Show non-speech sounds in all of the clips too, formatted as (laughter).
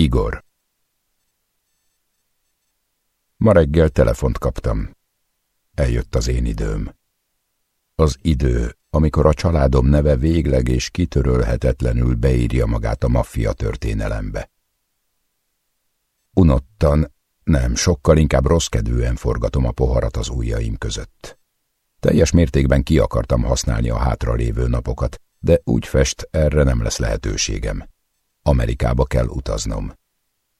Igor Ma reggel telefont kaptam. Eljött az én időm. Az idő, amikor a családom neve végleg és kitörölhetetlenül beírja magát a maffia történelembe. Unottan, nem, sokkal inkább rosszkedvűen forgatom a poharat az ujjaim között. Teljes mértékben ki akartam használni a hátralévő napokat, de úgy fest, erre nem lesz lehetőségem. Amerikába kell utaznom.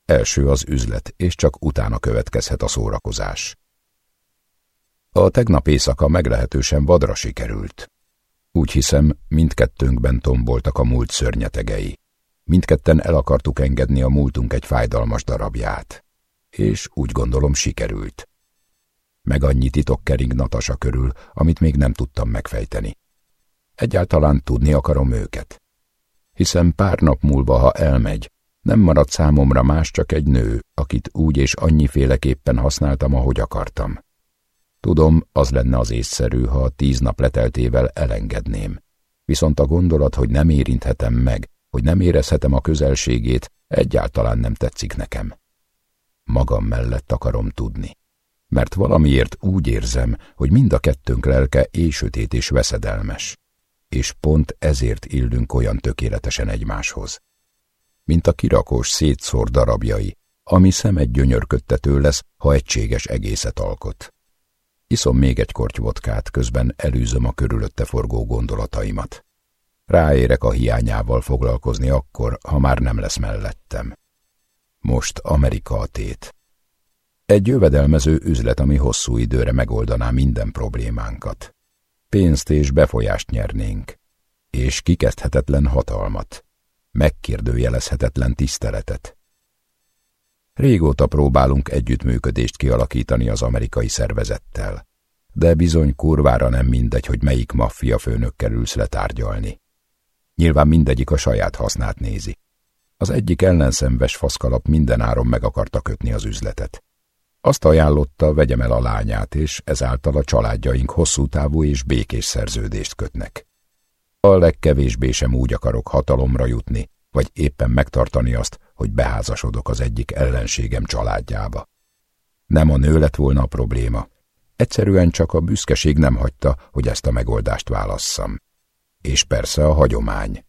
Első az üzlet, és csak utána következhet a szórakozás. A tegnap éjszaka meglehetősen vadra sikerült. Úgy hiszem, mindkettőnkben tomboltak a múlt szörnyetegei. Mindketten el akartuk engedni a múltunk egy fájdalmas darabját. És úgy gondolom sikerült. Meg annyi titok kering Natasa körül, amit még nem tudtam megfejteni. Egyáltalán tudni akarom őket. Hiszen pár nap múlva, ha elmegy, nem marad számomra más csak egy nő, akit úgy és annyiféleképpen használtam, ahogy akartam. Tudom, az lenne az észszerű, ha tíz nap leteltével elengedném. Viszont a gondolat, hogy nem érinthetem meg, hogy nem érezhetem a közelségét, egyáltalán nem tetszik nekem. Magam mellett akarom tudni. Mert valamiért úgy érzem, hogy mind a kettőnk lelke éjsötét és veszedelmes. És pont ezért illünk olyan tökéletesen egymáshoz. Mint a kirakós szétszór darabjai, ami szemed gyönyörködtető lesz, ha egységes egészet alkot. Iszom még egy kortyvodkát, közben elűzöm a körülötte forgó gondolataimat. Ráérek a hiányával foglalkozni akkor, ha már nem lesz mellettem. Most Amerika a tét. Egy jövedelmező üzlet, ami hosszú időre megoldaná minden problémánkat. Pénzt és befolyást nyernénk. És kikezdhetetlen hatalmat. Megkérdőjelezhetetlen tiszteletet. Régóta próbálunk együttműködést kialakítani az amerikai szervezettel, de bizony kurvára nem mindegy, hogy melyik maffia főnökkel ülsz letárgyalni. Nyilván mindegyik a saját hasznát nézi. Az egyik ellenszenves faszkalap mindenáron meg akarta kötni az üzletet. Azt ajánlotta, vegyem el a lányát, és ezáltal a családjaink hosszú távú és békés szerződést kötnek. A legkevésbé sem úgy akarok hatalomra jutni, vagy éppen megtartani azt, hogy beházasodok az egyik ellenségem családjába. Nem a nő lett volna a probléma. Egyszerűen csak a büszkeség nem hagyta, hogy ezt a megoldást válasszam. És persze a hagyomány.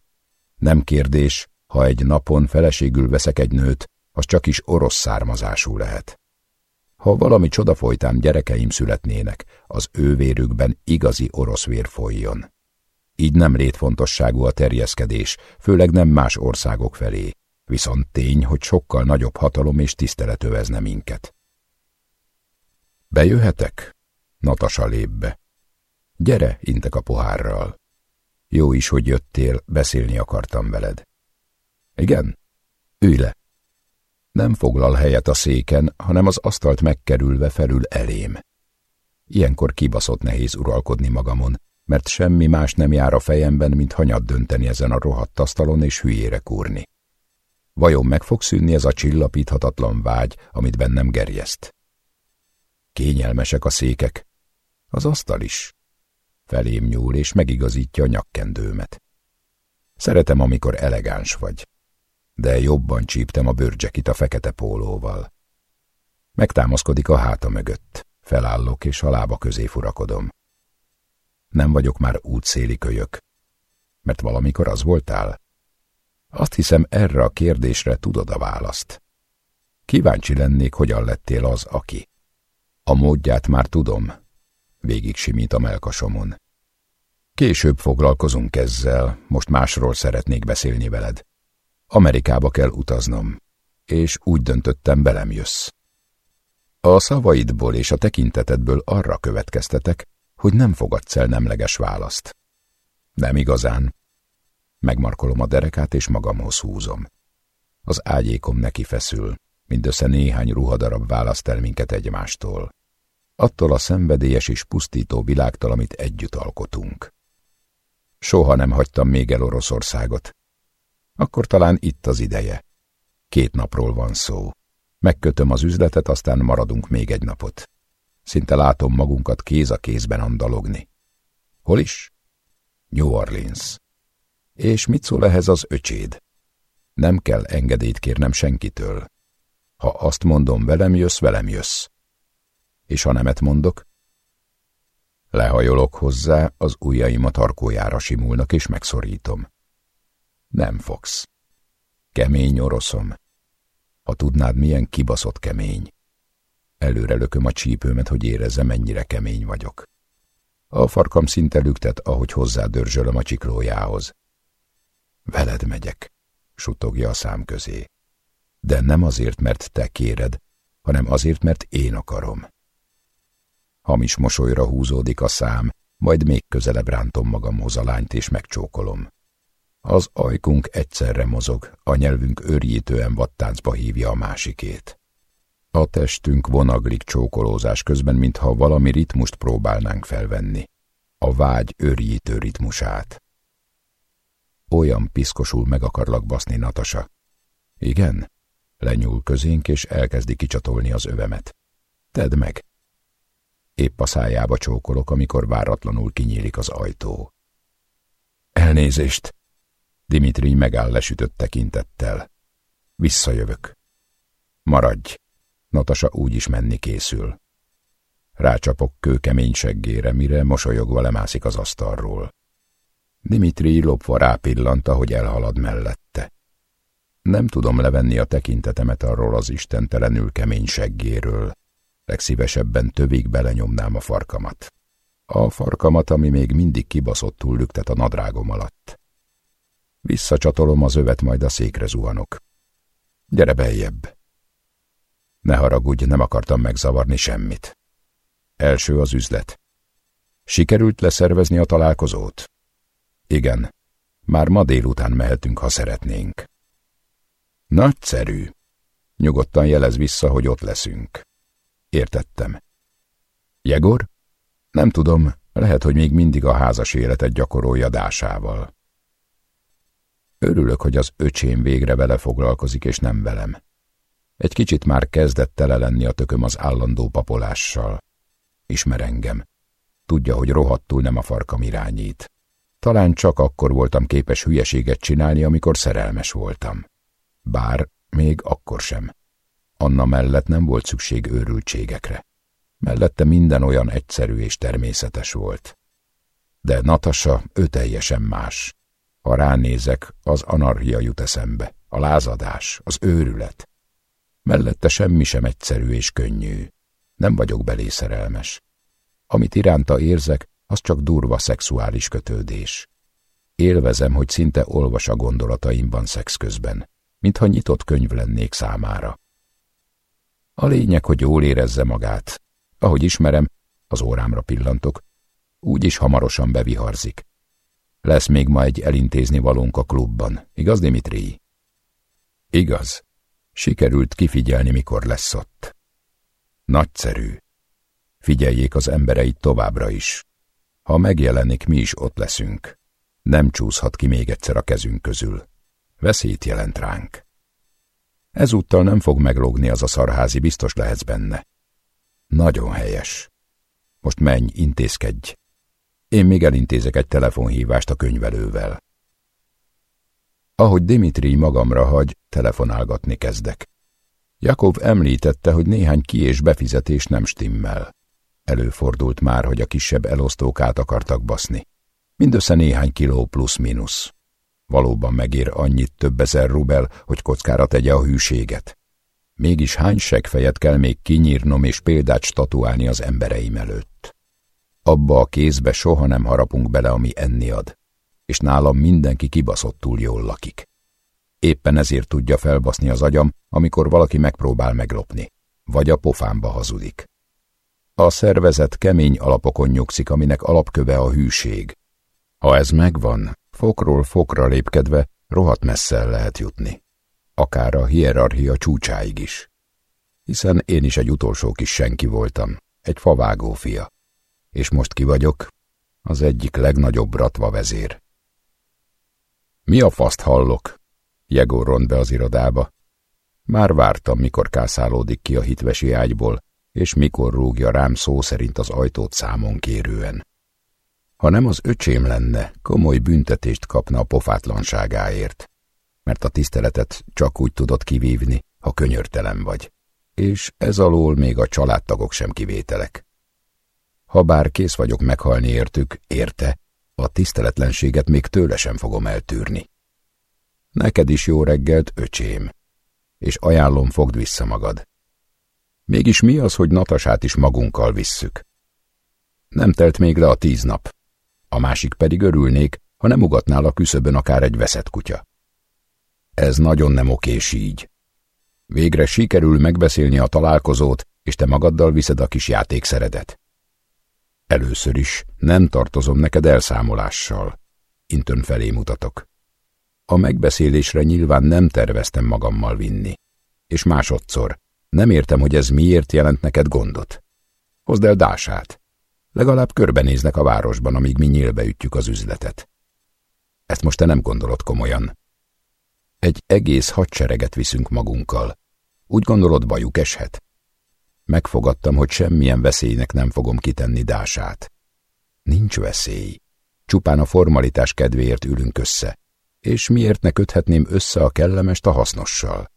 Nem kérdés, ha egy napon feleségül veszek egy nőt, az csak is orosz származású lehet. Ha valami csoda folytán gyerekeim születnének, az ő vérükben igazi orosz vér folyjon. Így nem létfontosságú a terjeszkedés, főleg nem más országok felé, viszont tény, hogy sokkal nagyobb hatalom és tisztelet övezne minket. Bejöhetek? Natasa lép be. Gyere, intek a pohárral. Jó is, hogy jöttél, beszélni akartam veled. Igen? Ülj le. Nem foglal helyet a széken, hanem az asztalt megkerülve felül elém. Ilyenkor kibaszott nehéz uralkodni magamon, mert semmi más nem jár a fejemben, mint hanyat dönteni ezen a rohadt asztalon és hülyére kúrni. Vajon meg fog szűnni ez a csillapíthatatlan vágy, amit bennem gerjeszt? Kényelmesek a székek. Az asztal is. Felém nyúl, és megigazítja a nyakkendőmet. Szeretem, amikor elegáns vagy. De jobban csíptem a bőrcsekit a fekete pólóval. Megtámaszkodik a háta mögött. Felállok, és a lába közé furakodom. Nem vagyok már útszéli kölyök. Mert valamikor az voltál? Azt hiszem, erre a kérdésre tudod a választ. Kíváncsi lennék, hogyan lettél az, aki. A módját már tudom. Végig simít a melkasomon. Később foglalkozunk ezzel, most másról szeretnék beszélni veled. Amerikába kell utaznom, és úgy döntöttem, belem jössz. A szavaidból és a tekintetedből arra következtetek, hogy nem fogadsz el nemleges választ. Nem igazán. Megmarkolom a derekát, és magamhoz húzom. Az ágyékom neki feszül, mindössze néhány ruhadarab választ el minket egymástól. Attól a szenvedélyes és pusztító világtól, amit együtt alkotunk. Soha nem hagytam még el Oroszországot. Akkor talán itt az ideje. Két napról van szó. Megkötöm az üzletet, aztán maradunk még egy napot. Szinte látom magunkat kéz a kézben andalogni. Hol is? New Orleans. És mit szól ehhez az öcséd? Nem kell engedélyt kérnem senkitől. Ha azt mondom, velem jössz, velem jössz. És ha nemet mondok? Lehajolok hozzá, az ujjaim a tarkójára simulnak, és megszorítom. Nem fogsz. Kemény oroszom. Ha tudnád, milyen kibaszott kemény. Előre lököm a csípőmet, hogy érezze, mennyire kemény vagyok. A farkam szinte lüktet, ahogy hozzádörzsölöm a csiklójához. Veled megyek, suttogja a szám közé. De nem azért, mert te kéred, hanem azért, mert én akarom. Hamis mosolyra húzódik a szám, majd még közelebb rántom magamhoz a lányt és megcsókolom. Az ajkunk egyszerre mozog, a nyelvünk őrjítően vattáncba hívja a másikét. A testünk vonaglik csókolózás közben, mintha valami ritmust próbálnánk felvenni. A vágy őrjítő ritmusát. Olyan piszkosul meg akarlak baszni, Natasa. Igen? Lenyúl közénk, és elkezdi kicsatolni az övemet. Tedd meg! Épp a szájába csókolok, amikor váratlanul kinyílik az ajtó. Elnézést! Dimitri megáll lesütött tekintettel. Visszajövök. Maradj! Natasa úgy is menni készül. Rácsapok kőkemény seggére, mire mosolyogva lemászik az asztalról. Dimitri lopva rápillant, ahogy elhalad mellette. Nem tudom levenni a tekintetemet arról az istentelenül kemény seggéről. Legszívesebben tövig belenyomnám a farkamat. A farkamat, ami még mindig kibaszottul lüktet a nadrágom alatt. Visszacsatolom az övet, majd a székre zuhanok. Gyere beljebb! Ne haragudj, nem akartam megzavarni semmit. Első az üzlet. Sikerült leszervezni a találkozót? Igen. Már ma délután mehetünk, ha szeretnénk. Nagyszerű. Nyugodtan jelez vissza, hogy ott leszünk. Értettem. Jegor? Nem tudom, lehet, hogy még mindig a házas életet gyakorolja dásával. Örülök, hogy az öcsém végre vele foglalkozik, és nem velem. Egy kicsit már kezdett tele lenni a tököm az állandó papolással. Ismer engem. Tudja, hogy rohadtul nem a farkam irányít. Talán csak akkor voltam képes hülyeséget csinálni, amikor szerelmes voltam. Bár még akkor sem. Anna mellett nem volt szükség őrültségekre. Mellette minden olyan egyszerű és természetes volt. De Natasa, ő teljesen más. Ha ránézek, az anarchia jut eszembe, a lázadás, az őrület. Mellette semmi sem egyszerű és könnyű. Nem vagyok belé szerelmes. Amit iránta érzek, az csak durva szexuális kötődés. Élvezem, hogy szinte olvas a gondolataimban szex közben, mintha nyitott könyv lennék számára. A lényeg, hogy jól érezze magát. Ahogy ismerem, az órámra pillantok, úgyis hamarosan beviharzik. Lesz még ma egy elintézni valónk a klubban, igaz, Dimitri? Igaz. Sikerült kifigyelni, mikor lesz ott. Nagyszerű. Figyeljék az embereit továbbra is. Ha megjelenik, mi is ott leszünk. Nem csúszhat ki még egyszer a kezünk közül. Veszélyt jelent ránk. Ezúttal nem fog meglógni az a szarházi, biztos lehetsz benne. Nagyon helyes. Most menj, intézkedj. Én még elintézek egy telefonhívást a könyvelővel. Ahogy Dimitri magamra hagy, telefonálgatni kezdek. Jakov említette, hogy néhány ki- és befizetés nem stimmel. Előfordult már, hogy a kisebb elosztók át akartak baszni. Mindössze néhány kiló plusz-minusz. Valóban megér annyit több ezer rubel, hogy kockára tegye a hűséget. Mégis hány segfejet kell még kinyírnom és példát statuálni az embereim előtt. Abba a kézbe soha nem harapunk bele, ami enni ad, és nálam mindenki kibaszottul jól lakik. Éppen ezért tudja felbaszni az agyam, amikor valaki megpróbál meglopni, vagy a pofámba hazudik. A szervezet kemény alapokon nyugszik, aminek alapköve a hűség. Ha ez megvan, fokról fokra lépkedve rohadt messze lehet jutni. Akár a hierarchia csúcsáig is. Hiszen én is egy utolsó kis senki voltam, egy favágó fia. És most ki vagyok? Az egyik legnagyobb ratva vezér. Mi a faszt hallok? Jegor ront be az irodába. Már vártam, mikor kászálódik ki a hitvesi ágyból, és mikor rúgja rám szó szerint az ajtót számon kérően. Ha nem az öcsém lenne, komoly büntetést kapna a pofátlanságáért. mert a tiszteletet csak úgy tudod kivívni, ha könyörtelen vagy, és ez alól még a családtagok sem kivételek. Habár kész vagyok meghalni értük, érte, a tiszteletlenséget még tőle sem fogom eltűrni. Neked is jó reggelt, öcsém, és ajánlom, fogd vissza magad. Mégis mi az, hogy Natasát is magunkkal visszük? Nem telt még le a tíz nap. A másik pedig örülnék, ha nem ugatnál a küszöbön akár egy veszett kutya. Ez nagyon nem okés így. Végre sikerül megbeszélni a találkozót, és te magaddal viszed a kis játékszeredet. Először is nem tartozom neked elszámolással. Intön felé mutatok. A megbeszélésre nyilván nem terveztem magammal vinni. És másodszor, nem értem, hogy ez miért jelent neked gondot. Hozd el Dását. Legalább körbenéznek a városban, amíg mi nyílbe ütjük az üzletet. Ezt most te nem gondolod komolyan. Egy egész hadsereget viszünk magunkkal. Úgy gondolod, bajuk eshet? Megfogadtam, hogy semmilyen veszélynek nem fogom kitenni Dását. Nincs veszély. Csupán a formalitás kedvéért ülünk össze. És miért ne köthetném össze a kellemest a hasznossal?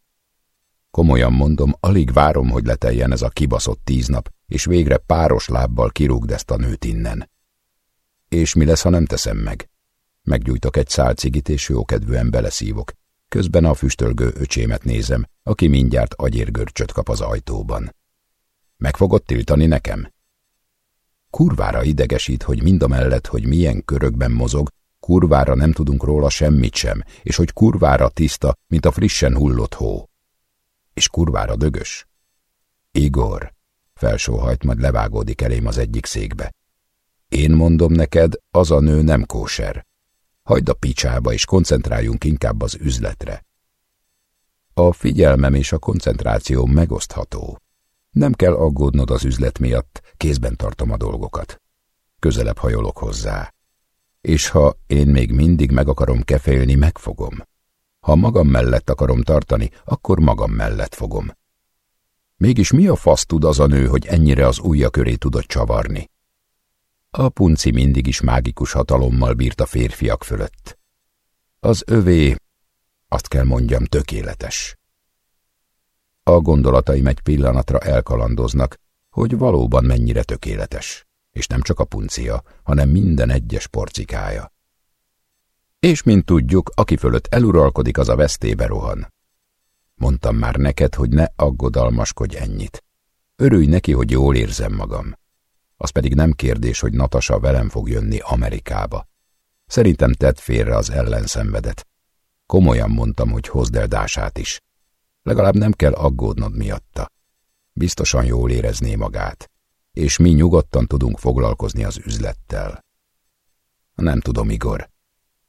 Komolyan mondom, alig várom, hogy leteljen ez a kibaszott tíz nap, és végre páros lábbal kirúgd ezt a nőt innen. És mi lesz, ha nem teszem meg? Meggyújtok egy szál cigit, és jókedvűen beleszívok. Közben a füstölgő öcsémet nézem, aki mindjárt agyérgörcsöt kap az ajtóban. Meg fogod tiltani nekem? Kurvára idegesít, hogy mind a mellett, hogy milyen körökben mozog, kurvára nem tudunk róla semmit sem, és hogy kurvára tiszta, mint a frissen hullott hó. És kurvára dögös. Igor, felsóhajt, majd levágódik elém az egyik székbe. Én mondom neked, az a nő nem kóser. Hagyd a picsába, és koncentráljunk inkább az üzletre. A figyelmem és a koncentráció megosztható. Nem kell aggódnod az üzlet miatt, kézben tartom a dolgokat. Közelebb hajolok hozzá. És ha én még mindig meg akarom kefélni, megfogom. Ha magam mellett akarom tartani, akkor magam mellett fogom. Mégis mi a fasz tud az a nő, hogy ennyire az ujja köré tudott csavarni? A punci mindig is mágikus hatalommal bírt a férfiak fölött. Az övé, azt kell mondjam, tökéletes. A gondolataim egy pillanatra elkalandoznak, hogy valóban mennyire tökéletes, és nem csak a puncia, hanem minden egyes porcikája. És mint tudjuk, aki fölött eluralkodik, az a vesztébe rohan. Mondtam már neked, hogy ne aggodalmaskodj ennyit. Örülj neki, hogy jól érzem magam. Az pedig nem kérdés, hogy Natasa velem fog jönni Amerikába. Szerintem tedd félre az ellenszenvedet. Komolyan mondtam, hogy hozd el Dását is. Legalább nem kell aggódnod miatta. Biztosan jól érezné magát, és mi nyugodtan tudunk foglalkozni az üzlettel. Nem tudom, Igor.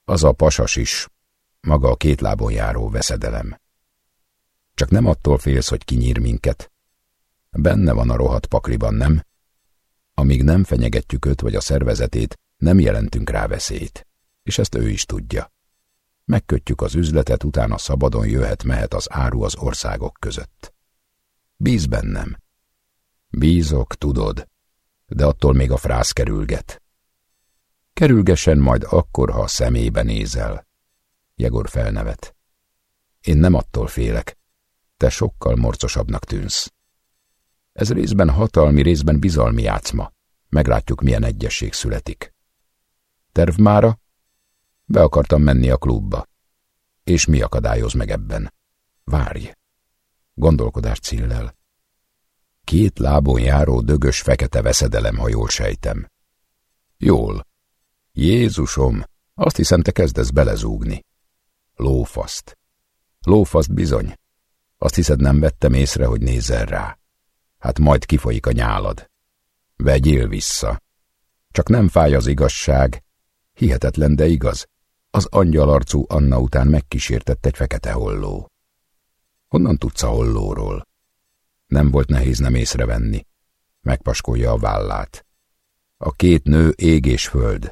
Az a pasas is, maga a két lábon járó veszedelem. Csak nem attól félsz, hogy kinyír minket. Benne van a rohadt pakliban, nem? Amíg nem fenyegetjük őt vagy a szervezetét, nem jelentünk rá veszélyt. És ezt ő is tudja. Megkötjük az üzletet, utána szabadon jöhet-mehet az áru az országok között. Bíz bennem. Bízok, tudod, de attól még a frász kerülget. Kerülgessen majd akkor, ha a szemébe nézel. Jegor felnevet. Én nem attól félek. Te sokkal morcosabbnak tűnsz. Ez részben hatalmi, részben bizalmi játszma. Meglátjuk, milyen egyesség születik. Terv mára? Be akartam menni a klubba. És mi akadályoz meg ebben? Várj. Gondolkodás cillel. Két lábon járó dögös fekete veszedelem, ha jól sejtem. Jól. Jézusom, azt hiszem, te kezdesz belezúgni. Lófaszt. Lófaszt bizony. Azt hiszed, nem vettem észre, hogy nézel rá. Hát majd kifolyik a nyálad. Vegyél vissza. Csak nem fáj az igazság. Hihetetlen, de igaz. Az angyalarcú Anna után megkísértett egy fekete holló. Honnan tudsz a hollóról? Nem volt nehéz nem észrevenni. Megpaskolja a vállát. A két nő ég és föld.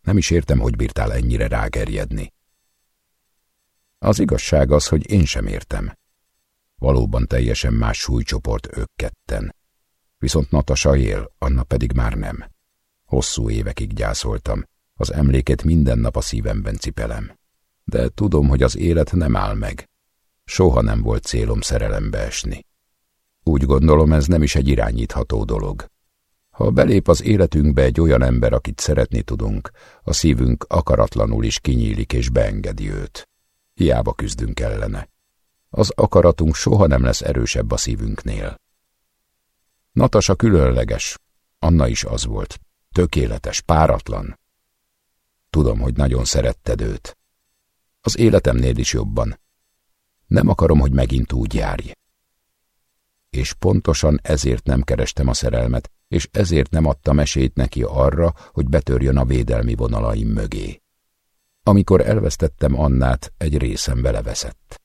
Nem is értem, hogy bírtál ennyire rágerjedni. Az igazság az, hogy én sem értem. Valóban teljesen más súlycsoport ők ketten. Viszont Natasa él, Anna pedig már nem. Hosszú évekig gyászoltam, az emléket minden nap a szívemben cipelem. De tudom, hogy az élet nem áll meg. Soha nem volt célom szerelembe esni. Úgy gondolom, ez nem is egy irányítható dolog. Ha belép az életünkbe egy olyan ember, akit szeretni tudunk, a szívünk akaratlanul is kinyílik és beengedi őt. Hiába küzdünk ellene. Az akaratunk soha nem lesz erősebb a szívünknél. Natasa különleges. Anna is az volt. Tökéletes, páratlan. Tudom, hogy nagyon szeretted őt. Az életemnél is jobban. Nem akarom, hogy megint úgy járj. És pontosan ezért nem kerestem a szerelmet, és ezért nem adtam esélyt neki arra, hogy betörjön a védelmi vonalaim mögé. Amikor elvesztettem Annát, egy részem vele veszett.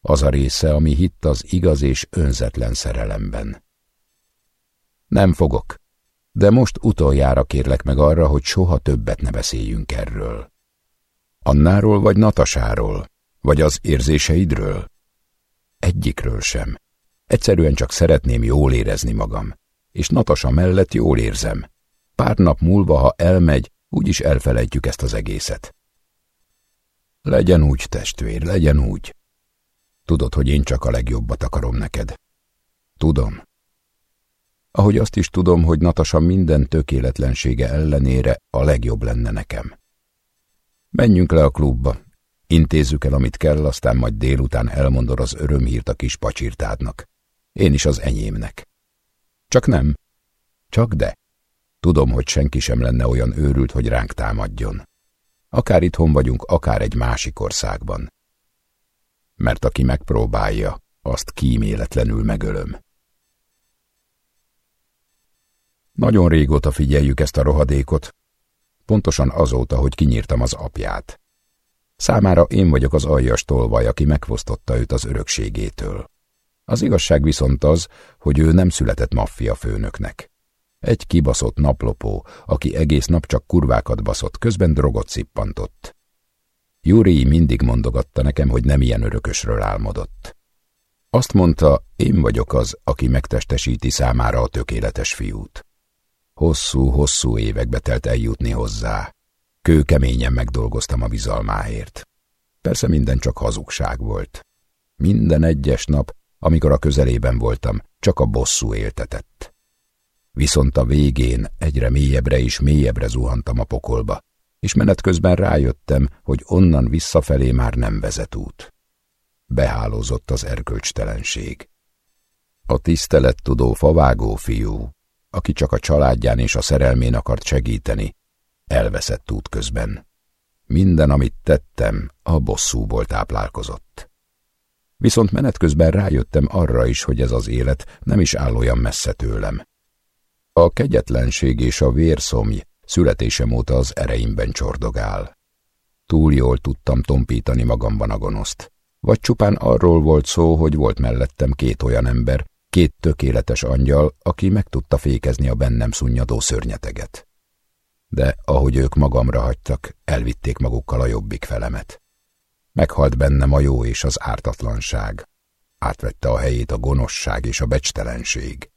Az a része, ami hitt az igaz és önzetlen szerelemben. Nem fogok, de most utoljára kérlek meg arra, hogy soha többet ne beszéljünk erről. Annáról vagy Natasáról, vagy az érzéseidről? Egyikről sem. Egyszerűen csak szeretném jól érezni magam, és Natasa mellett jól érzem. Pár nap múlva, ha elmegy, úgyis elfelejtjük ezt az egészet. Legyen úgy, testvér, legyen úgy. Tudod, hogy én csak a legjobbat akarom neked. Tudom. Ahogy azt is tudom, hogy Natasa minden tökéletlensége ellenére a legjobb lenne nekem. Menjünk le a klubba, intézzük el, amit kell, aztán majd délután elmondod az örömhírt a kis pacsirtádnak. Én is az enyémnek. Csak nem. Csak de. Tudom, hogy senki sem lenne olyan őrült, hogy ránk támadjon. Akár itthon vagyunk, akár egy másik országban. Mert aki megpróbálja, azt kíméletlenül megölöm. Nagyon régóta figyeljük ezt a rohadékot, pontosan azóta, hogy kinyírtam az apját. Számára én vagyok az aljas tolvaj, aki megfosztotta őt az örökségétől. Az igazság viszont az, hogy ő nem született maffia főnöknek. Egy kibaszott naplopó, aki egész nap csak kurvákat baszott, közben drogot szippantott. Júri mindig mondogatta nekem, hogy nem ilyen örökösről álmodott. Azt mondta, én vagyok az, aki megtestesíti számára a tökéletes fiút. Hosszú-hosszú évekbe telt eljutni hozzá. Kőkeményen megdolgoztam a bizalmáért. Persze minden csak hazugság volt. Minden egyes nap, amikor a közelében voltam, csak a bosszú éltetett. Viszont a végén egyre mélyebbre és mélyebbre zuhantam a pokolba, és menet közben rájöttem, hogy onnan visszafelé már nem vezet út. Behálózott az erkölcstelenség. A tisztelettudó favágó fiú, aki csak a családján és a szerelmén akart segíteni, elveszett út közben. Minden, amit tettem, a bosszúból táplálkozott. Viszont menet közben rájöttem arra is, hogy ez az élet nem is áll olyan messze tőlem. A kegyetlenség és a vérszomj születésem óta az ereimben csordogál. Túl jól tudtam tompítani magamban a gonoszt. Vagy csupán arról volt szó, hogy volt mellettem két olyan ember, két tökéletes angyal, aki meg tudta fékezni a bennem szunnyadó szörnyeteget. De ahogy ők magamra hagytak, elvitték magukkal a jobbik felemet. Meghalt bennem a jó és az ártatlanság. Átvette a helyét a gonoszság és a becstelenség.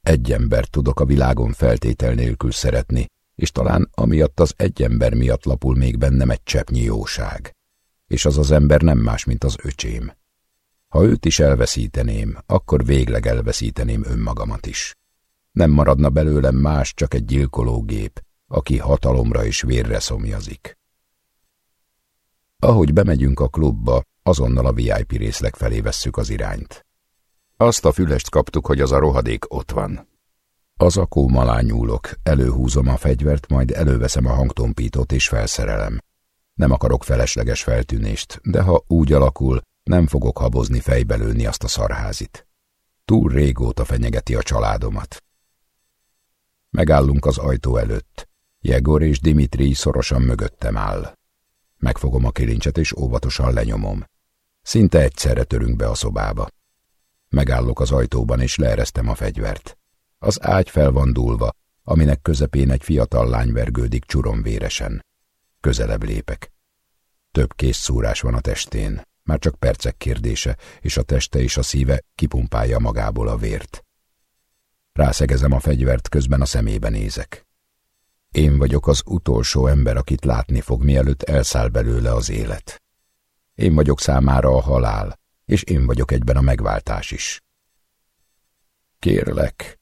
Egy ember tudok a világon feltétel nélkül szeretni, és talán amiatt az egy ember miatt lapul még bennem egy cseppnyi jóság. És az az ember nem más, mint az öcsém. Ha őt is elveszíteném, akkor végleg elveszíteném önmagamat is. Nem maradna belőlem más, csak egy gyilkológép, aki hatalomra és vérre szomjazik. Ahogy bemegyünk a klubba, azonnal a VIP részleg felé vesszük az irányt. Azt a fülest kaptuk, hogy az a rohadék ott van. Az akóm alá nyúlok, előhúzom a fegyvert, majd előveszem a hangtompítót és felszerelem. Nem akarok felesleges feltűnést, de ha úgy alakul, nem fogok habozni fejbelőni azt a szarházit. Túl régóta fenyegeti a családomat. Megállunk az ajtó előtt. Jegor és Dimitri szorosan mögöttem áll. Megfogom a kilincset és óvatosan lenyomom. Szinte egyszerre törünk be a szobába. Megállok az ajtóban és leeresztem a fegyvert. Az ágy fel van dúlva, aminek közepén egy fiatal lány vergődik csuromvéresen. Közelebb lépek. Több kész szúrás van a testén, már csak percek kérdése, és a teste és a szíve kipumpálja magából a vért. Rászegezem a fegyvert, közben a szemébe nézek. Én vagyok az utolsó ember, akit látni fog, mielőtt elszáll belőle az élet. Én vagyok számára a halál, és én vagyok egyben a megváltás is. Kérlek.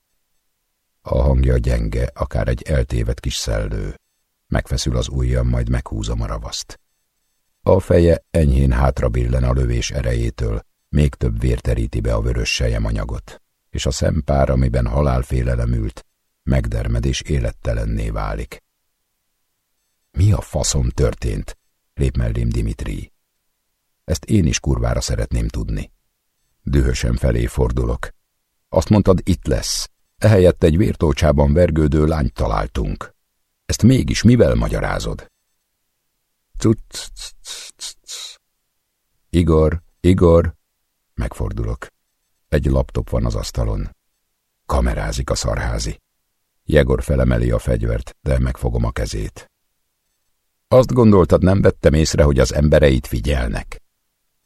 A hangja gyenge, akár egy eltévedt kis szellő. Megfeszül az ujjam, majd meghúzom a ravaszt. A feje enyhén hátra billen a lövés erejétől, még több vér teríti be a vörös anyagot, és a szempár, amiben halálfélelem ült, megdermed és élettelenné válik. Mi a faszom történt? lép mellém Dimitri. Ezt én is kurvára szeretném tudni. Dühösen felé fordulok. Azt mondtad, itt lesz. Ehelyett egy vértócsában vergődő lányt találtunk. Ezt mégis mivel magyarázod? Cuc, Igor, Igor, megfordulok. Egy laptop van az asztalon. Kamerázik a szarházi. Jegor felemeli a fegyvert, de megfogom a kezét. Azt gondoltad, nem vettem észre, hogy az embereit figyelnek.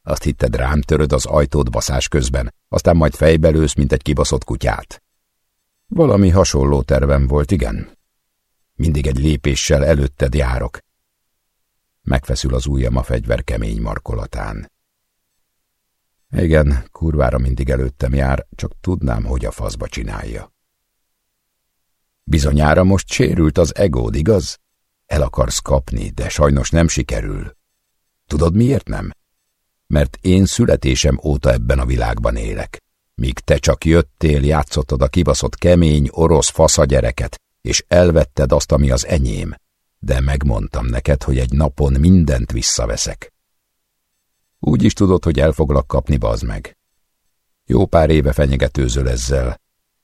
Azt hitted, rám töröd az ajtót baszás közben, aztán majd fejbelősz, mint egy kibaszott kutyát. Valami hasonló tervem volt, igen. Mindig egy lépéssel előtted járok. Megfeszül az ujjam a fegyver kemény markolatán. Igen, kurvára mindig előttem jár, csak tudnám, hogy a faszba csinálja. Bizonyára most sérült az egód, igaz? El akarsz kapni, de sajnos nem sikerül. Tudod miért nem? Mert én születésem óta ebben a világban élek. Míg te csak jöttél, játszottad a kibaszott kemény, orosz faszagyereket, és elvetted azt, ami az enyém. De megmondtam neked, hogy egy napon mindent visszaveszek. Úgy is tudod, hogy el foglak kapni, bazd meg. Jó pár éve fenyegetőzöl ezzel,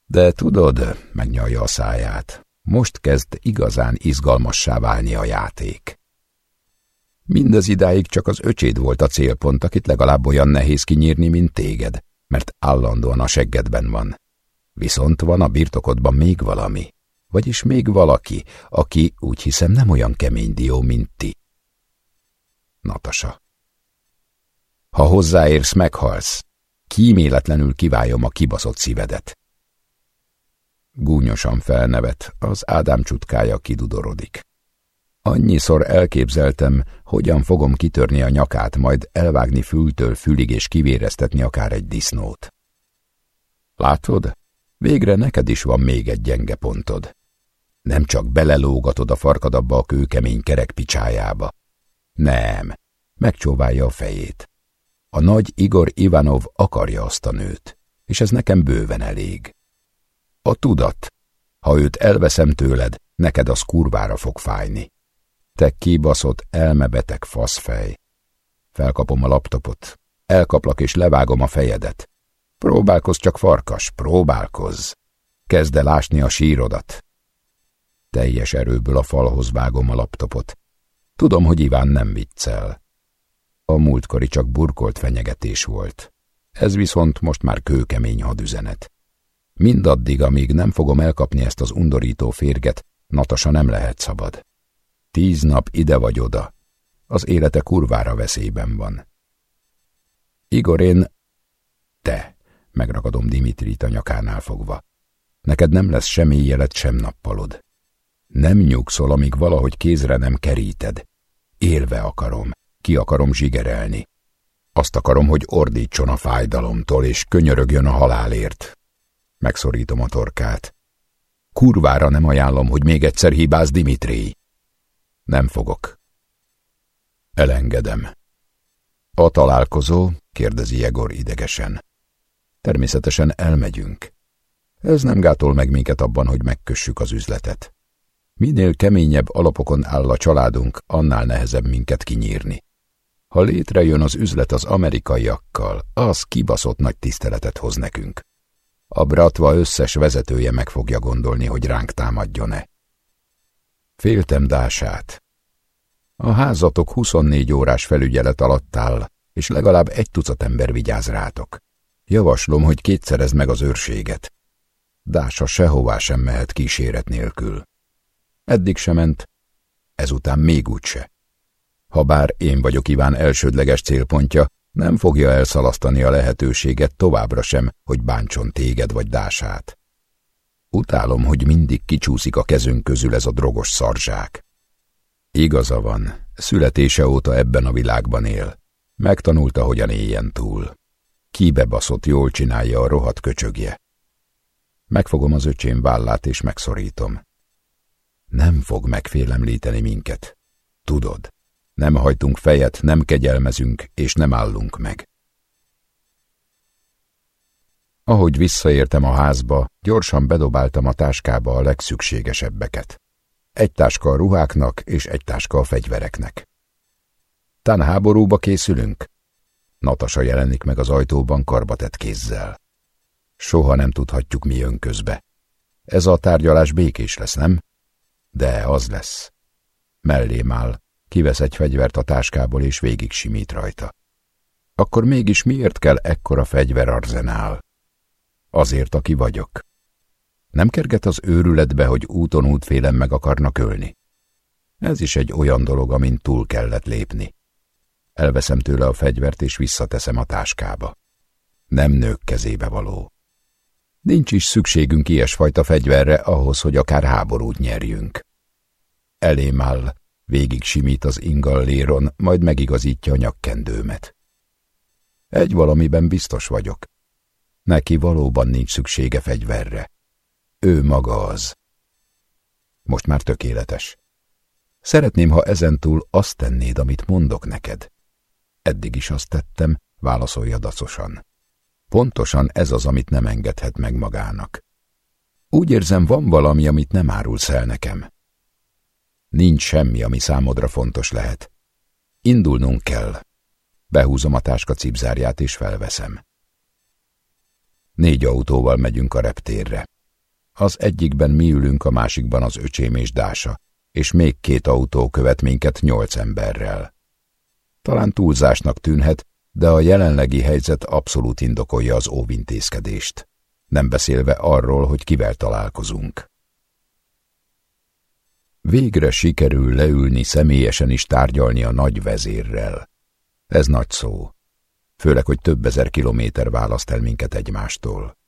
de tudod, megnyalja a száját, most kezd igazán izgalmassá válni a játék. Mindez idáig csak az öcséd volt a célpont, akit legalább olyan nehéz kinyírni, mint téged, mert állandóan a seggedben van. Viszont van a birtokodban még valami, vagyis még valaki, aki úgy hiszem nem olyan kemény dió, mint ti. Natasa. Ha hozzáérsz, meghalsz. Kíméletlenül kiváljon a kibaszott szívedet. Gúnyosan felnevet, az Ádám csutkája kidudorodik. Annyiszor elképzeltem, hogyan fogom kitörni a nyakát, majd elvágni fültől fülig és kivéreztetni akár egy disznót. Látod? Végre neked is van még egy gyenge pontod. Nem csak belelógatod a farkadabba a kőkemény kerek picsájába. Nem, megcsóválja a fejét. A nagy Igor Ivanov akarja azt a nőt, és ez nekem bőven elég. A tudat. Ha őt elveszem tőled, neked az kurvára fog fájni. Te kibaszott, elmebeteg faszfej. Felkapom a laptopot. Elkaplak és levágom a fejedet. Próbálkozz csak, farkas, próbálkozz. Kezd el ásni a sírodat. Teljes erőből a falhoz vágom a laptopot. Tudom, hogy Iván nem viccel. A múltkori csak burkolt fenyegetés volt. Ez viszont most már kőkemény hadüzenet. Mindaddig, amíg nem fogom elkapni ezt az undorító férget, Natasa nem lehet szabad. Tíz nap ide vagy oda. Az élete kurvára veszélyben van. Igor, én... Te, megragadom Dimitrit a nyakánál fogva. Neked nem lesz sem éjjelet, sem nappalod. Nem nyugszol, amíg valahogy kézre nem keríted. Élve akarom, ki akarom zsigerelni. Azt akarom, hogy ordítson a fájdalomtól, és könyörögjön a halálért. Megszorítom a torkát. Kurvára nem ajánlom, hogy még egyszer hibáz Dimitri. Nem fogok. Elengedem. A találkozó? kérdezi Jegor idegesen. Természetesen elmegyünk. Ez nem gátol meg minket abban, hogy megkössük az üzletet. Minél keményebb alapokon áll a családunk, annál nehezebb minket kinyírni. Ha létrejön az üzlet az amerikaiakkal, az kibaszott nagy tiszteletet hoz nekünk. A Bratva összes vezetője meg fogja gondolni, hogy ránk támadjon-e. Féltem Dását. A házatok 24 órás felügyelet alatt áll, és legalább egy tucat ember vigyáz rátok. Javaslom, hogy kétszerezd meg az őrséget. Dása sehová sem mehet kíséret nélkül. Eddig sem ment, ezután még úgyse. Habár én vagyok Iván elsődleges célpontja, nem fogja elszalasztani a lehetőséget továbbra sem, hogy bántson téged vagy dását. Utálom, hogy mindig kicsúszik a kezünk közül ez a drogos szarzsák. Igaza van, születése óta ebben a világban él. Megtanulta, hogyan éljen túl. Kibebaszott jól csinálja a rohadt köcsögje. Megfogom az öcsém vállát és megszorítom. Nem fog megfélemlíteni minket. Tudod, nem hajtunk fejet, nem kegyelmezünk, és nem állunk meg. Ahogy visszaértem a házba, gyorsan bedobáltam a táskába a legszükségesebbeket. Egy táska a ruháknak és egy táska a fegyvereknek. Tán háborúba készülünk? Natasa jelenik meg az ajtóban karbatett kézzel. Soha nem tudhatjuk, mi jön közbe. Ez a tárgyalás békés lesz, nem? De az lesz. Mellém áll, kivesz egy fegyvert a táskából és végig simít rajta. Akkor mégis miért kell ekkora fegyverarzenál? Azért, aki vagyok. Nem kerget az őrületbe, hogy úton útfélen meg akarnak ölni. Ez is egy olyan dolog, amin túl kellett lépni. Elveszem tőle a fegyvert, és visszateszem a táskába. Nem nők kezébe való. Nincs is szükségünk ilyesfajta fegyverre ahhoz, hogy akár háborút nyerjünk. Elém áll, végig simít az ingalléron, majd megigazítja a nyakkendőmet. Egy valamiben biztos vagyok. Neki valóban nincs szüksége fegyverre. Ő maga az. Most már tökéletes. Szeretném, ha ezentúl azt tennéd, amit mondok neked. Eddig is azt tettem, válaszolja dacosan. Pontosan ez az, amit nem engedhet meg magának. Úgy érzem, van valami, amit nem árulsz el nekem. Nincs semmi, ami számodra fontos lehet. Indulnunk kell. Behúzom a táska cipzárját és felveszem. Négy autóval megyünk a reptérre. Az egyikben mi ülünk, a másikban az öcsém és Dása, és még két autó követ minket nyolc emberrel. Talán túlzásnak tűnhet, de a jelenlegi helyzet abszolút indokolja az óvintézkedést, nem beszélve arról, hogy kivel találkozunk. Végre sikerül leülni személyesen is tárgyalni a nagy vezérrel. Ez nagy szó, főleg, hogy több ezer kilométer választ el minket egymástól.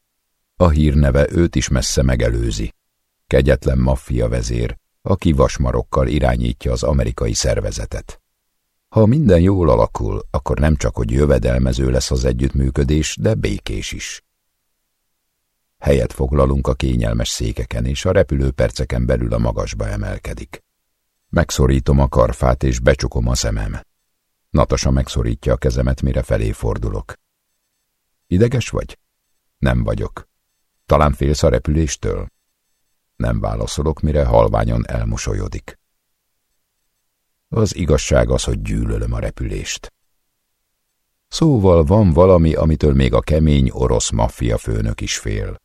A hírneve őt is messze megelőzi. Kegyetlen maffia vezér, aki vasmarokkal irányítja az amerikai szervezetet. Ha minden jól alakul, akkor nem csak, hogy jövedelmező lesz az együttműködés, de békés is. Helyet foglalunk a kényelmes székeken, és a repülő perceken belül a magasba emelkedik. Megszorítom a karfát, és becsukom a szemem. Natasa megszorítja a kezemet, mire felé fordulok. Ideges vagy? Nem vagyok. Talán félsz a repüléstől? Nem válaszolok, mire halványon elmosolyodik. Az igazság az, hogy gyűlölöm a repülést. Szóval van valami, amitől még a kemény orosz maffia főnök is fél.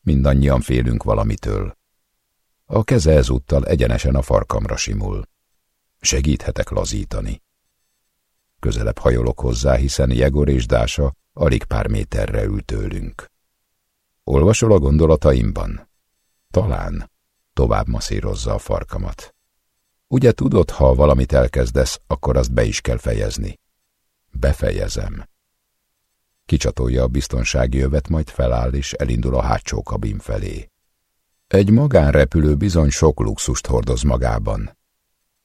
Mindannyian félünk valamitől. A keze ezúttal egyenesen a farkamra simul. Segíthetek lazítani. Közelebb hajolok hozzá, hiszen Jegor és Dása alig pár méterre ül tőlünk. Olvasol a gondolataimban? Talán. Tovább masszírozza a farkamat. Ugye tudod, ha valamit elkezdesz, akkor azt be is kell fejezni. Befejezem. Kicsatolja a biztonsági övet, majd feláll és elindul a hátsó kabin felé. Egy magánrepülő bizony sok luxust hordoz magában.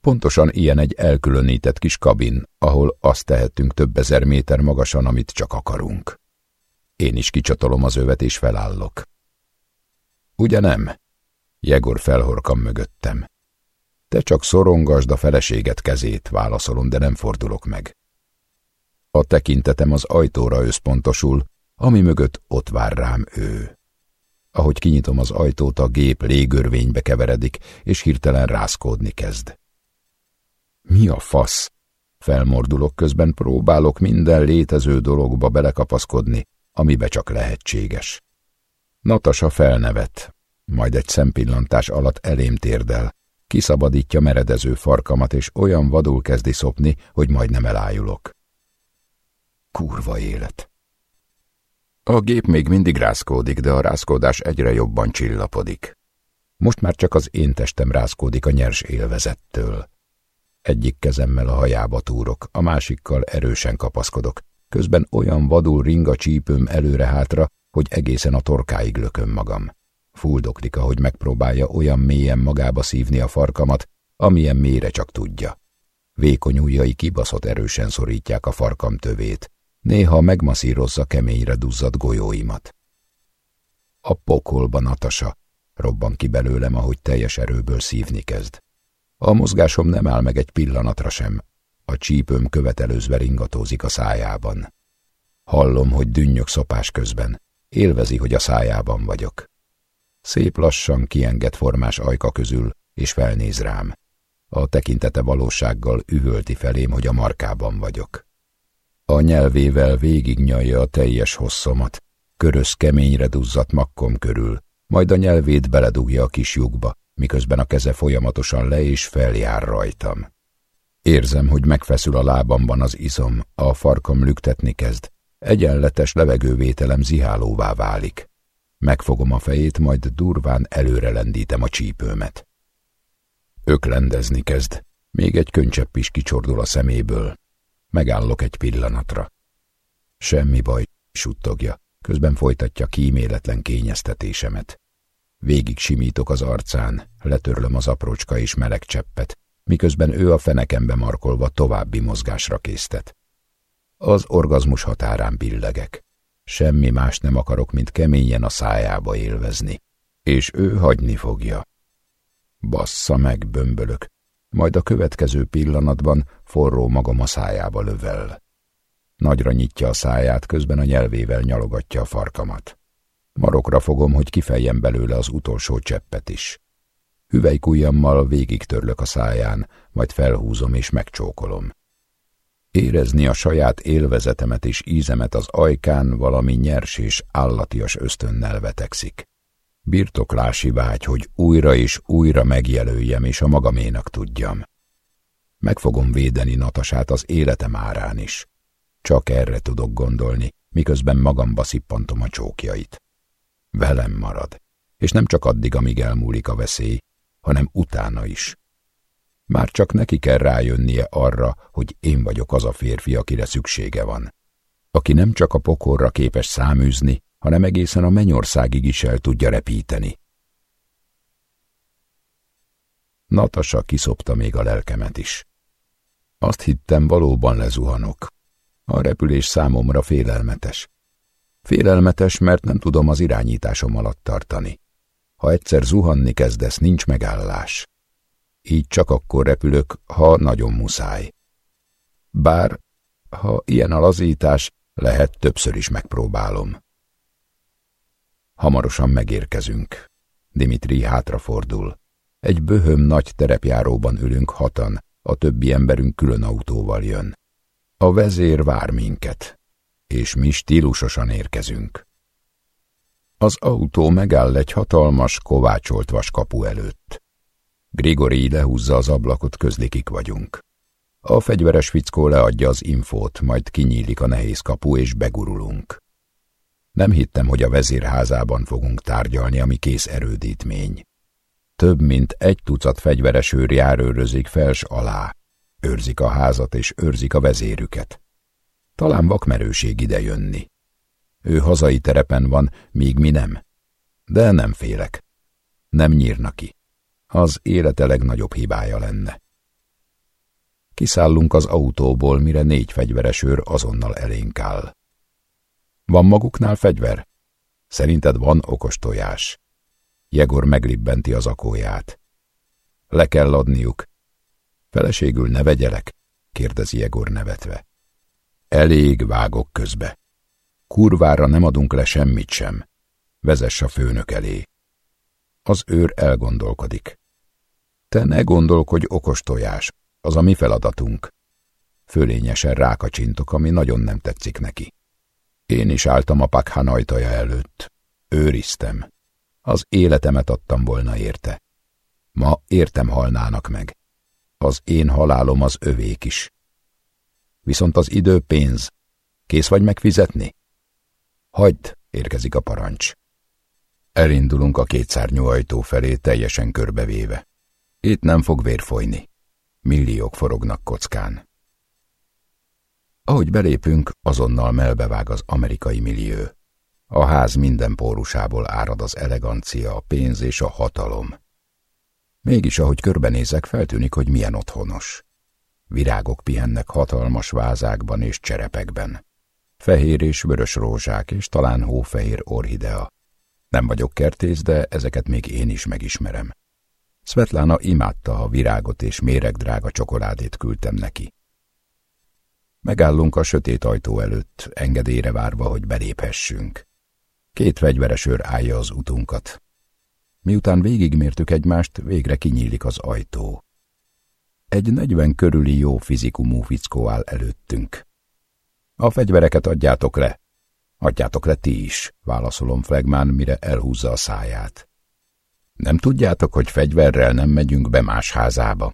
Pontosan ilyen egy elkülönített kis kabin, ahol azt tehetünk több ezer méter magasan, amit csak akarunk. Én is kicsatolom az övet és felállok. Ugye nem? Jegor felhorkam mögöttem. Te csak szorongasd a feleséget kezét, válaszolom, de nem fordulok meg. A tekintetem az ajtóra összpontosul, ami mögött ott vár rám ő. Ahogy kinyitom az ajtót, a gép légörvénybe keveredik, és hirtelen rászkódni kezd. Mi a fasz? Felmordulok, közben próbálok minden létező dologba belekapaszkodni, amibe csak lehetséges. Natasa felnevet, majd egy szempillantás alatt elém térdel, kiszabadítja meredező farkamat, és olyan vadul kezdi szopni, hogy majdnem elájulok. Kurva élet! A gép még mindig rázkódik, de a rázkódás egyre jobban csillapodik. Most már csak az én testem rázkódik a nyers élvezettől. Egyik kezemmel a hajába túrok, a másikkal erősen kapaszkodok, közben olyan vadul ring a csípőm előre-hátra, hogy egészen a torkáig lököm magam. Fuldoklik, ahogy megpróbálja olyan mélyen magába szívni a farkamat, amilyen mélyre csak tudja. Vékony ujjai kibaszott erősen szorítják a farkam tövét, néha megmaszírozza keményre duzzadt golyóimat. A pokolba, Natasa, robban ki belőlem, ahogy teljes erőből szívni kezd. A mozgásom nem áll meg egy pillanatra sem, a csípőm követelőzve ringatózik a szájában. Hallom, hogy dünnyök szopás közben, élvezi, hogy a szájában vagyok. Szép lassan kienged formás ajka közül, és felnéz rám. A tekintete valósággal üvölti felém, hogy a markában vagyok. A nyelvével végignyalja a teljes hosszomat, körös keményre duzzadt makkom körül, majd a nyelvét beledugja a kis lyukba, miközben a keze folyamatosan le és feljár rajtam. Érzem, hogy megfeszül a lábamban az izom, a farkam lüktetni kezd, egyenletes levegővételem zihálóvá válik. Megfogom a fejét, majd durván előre lendítem a csípőmet. Öklendezni kezd, még egy könycsepp is kicsordul a szeméből. Megállok egy pillanatra. Semmi baj, suttogja, közben folytatja kíméletlen kényeztetésemet. Végig simítok az arcán, letörlöm az aprócska és meleg cseppet, miközben ő a fenekembe markolva további mozgásra késztet. Az orgazmus határán billegek. Semmi más nem akarok, mint keményen a szájába élvezni. És ő hagyni fogja. Bassza meg, bömbölök, majd a következő pillanatban forró magam a szájába lövel. Nagyra nyitja a száját, közben a nyelvével nyalogatja a farkamat. Marokra fogom, hogy kifejjem belőle az utolsó cseppet is. Hüvelykujjammal végig törlök a száján, majd felhúzom és megcsókolom. Érezni a saját élvezetemet és ízemet az ajkán valami nyers és állatias ösztönnel vetekszik. Birtoklási vágy, hogy újra és újra megjelöljem és a magaménak tudjam. Meg fogom védeni Natasát az életem árán is. Csak erre tudok gondolni, miközben magamba szippantom a csókjait. Velem marad, és nem csak addig, amíg elmúlik a veszély, hanem utána is. Már csak neki kell rájönnie arra, hogy én vagyok az a férfi, akire szüksége van. Aki nem csak a pokorra képes száműzni, hanem egészen a mennyországig is el tudja repíteni. Natasa kiszopta még a lelkemet is. Azt hittem, valóban lezuhanok. A repülés számomra félelmetes. Félelmetes, mert nem tudom az irányításom alatt tartani. Ha egyszer zuhanni kezdesz, nincs megállás. Így csak akkor repülök, ha nagyon muszáj. Bár, ha ilyen a lazítás, lehet többször is megpróbálom. Hamarosan megérkezünk. Dimitri hátrafordul. Egy böhöm nagy terepjáróban ülünk hatan, a többi emberünk külön autóval jön. A vezér vár minket, és mi stílusosan érkezünk. Az autó megáll egy hatalmas, kovácsolt vaskapu előtt. Grigori lehúzza az ablakot, közlikik vagyunk. A fegyveres fickó leadja az infót, majd kinyílik a nehéz kapu, és begurulunk. Nem hittem, hogy a vezérházában fogunk tárgyalni, ami kész erődítmény. Több mint egy tucat fegyveres őr járőrözik fels alá, őrzik a házat és őrzik a vezérüket. Talán vakmerőség ide jönni. Ő hazai terepen van, míg mi nem. De nem félek. Nem nyírna ki. Az élete legnagyobb hibája lenne. Kiszállunk az autóból, mire négy fegyveres őr azonnal elénk áll. Van maguknál fegyver? Szerinted van okos tojás? Jegor meglibbenti az akóját. Le kell adniuk. Feleségül ne vegyelek? kérdezi Jegor nevetve. Elég vágok közbe. Kurvára nem adunk le semmit sem. Vezess a főnök elé. Az őr elgondolkodik. Te ne gondolkodj okos tojás, az a mi feladatunk. Fölényesen rákacsintok, ami nagyon nem tetszik neki. Én is álltam a pakhan ajtaja előtt. Őriztem. Az életemet adtam volna érte. Ma értem halnának meg. Az én halálom az övék is. Viszont az idő pénz. Kész vagy megfizetni? Hagyd, érkezik a parancs. Elindulunk a kétszárnyú ajtó felé teljesen körbevéve. Itt nem fog vér folyni. Milliók forognak kockán. Ahogy belépünk, azonnal melbevág az amerikai millió. A ház minden pórusából árad az elegancia, a pénz és a hatalom. Mégis, ahogy körbenézek, feltűnik, hogy milyen otthonos. Virágok pihennek hatalmas vázákban és cserepekben. Fehér és vörös rózsák, és talán hófehér orhidea. Nem vagyok kertész, de ezeket még én is megismerem. Svetlana imádta, ha virágot és méregdrága csokoládét küldtem neki. Megállunk a sötét ajtó előtt, engedélyre várva, hogy beléphessünk. Két fegyveres őr állja az utunkat. Miután végigmértük egymást, végre kinyílik az ajtó. Egy negyven körüli jó fizikumú fickó áll előttünk. A fegyvereket adjátok le. Adjátok le ti is, válaszolom Flegmán, mire elhúzza a száját. Nem tudjátok, hogy fegyverrel nem megyünk be más házába?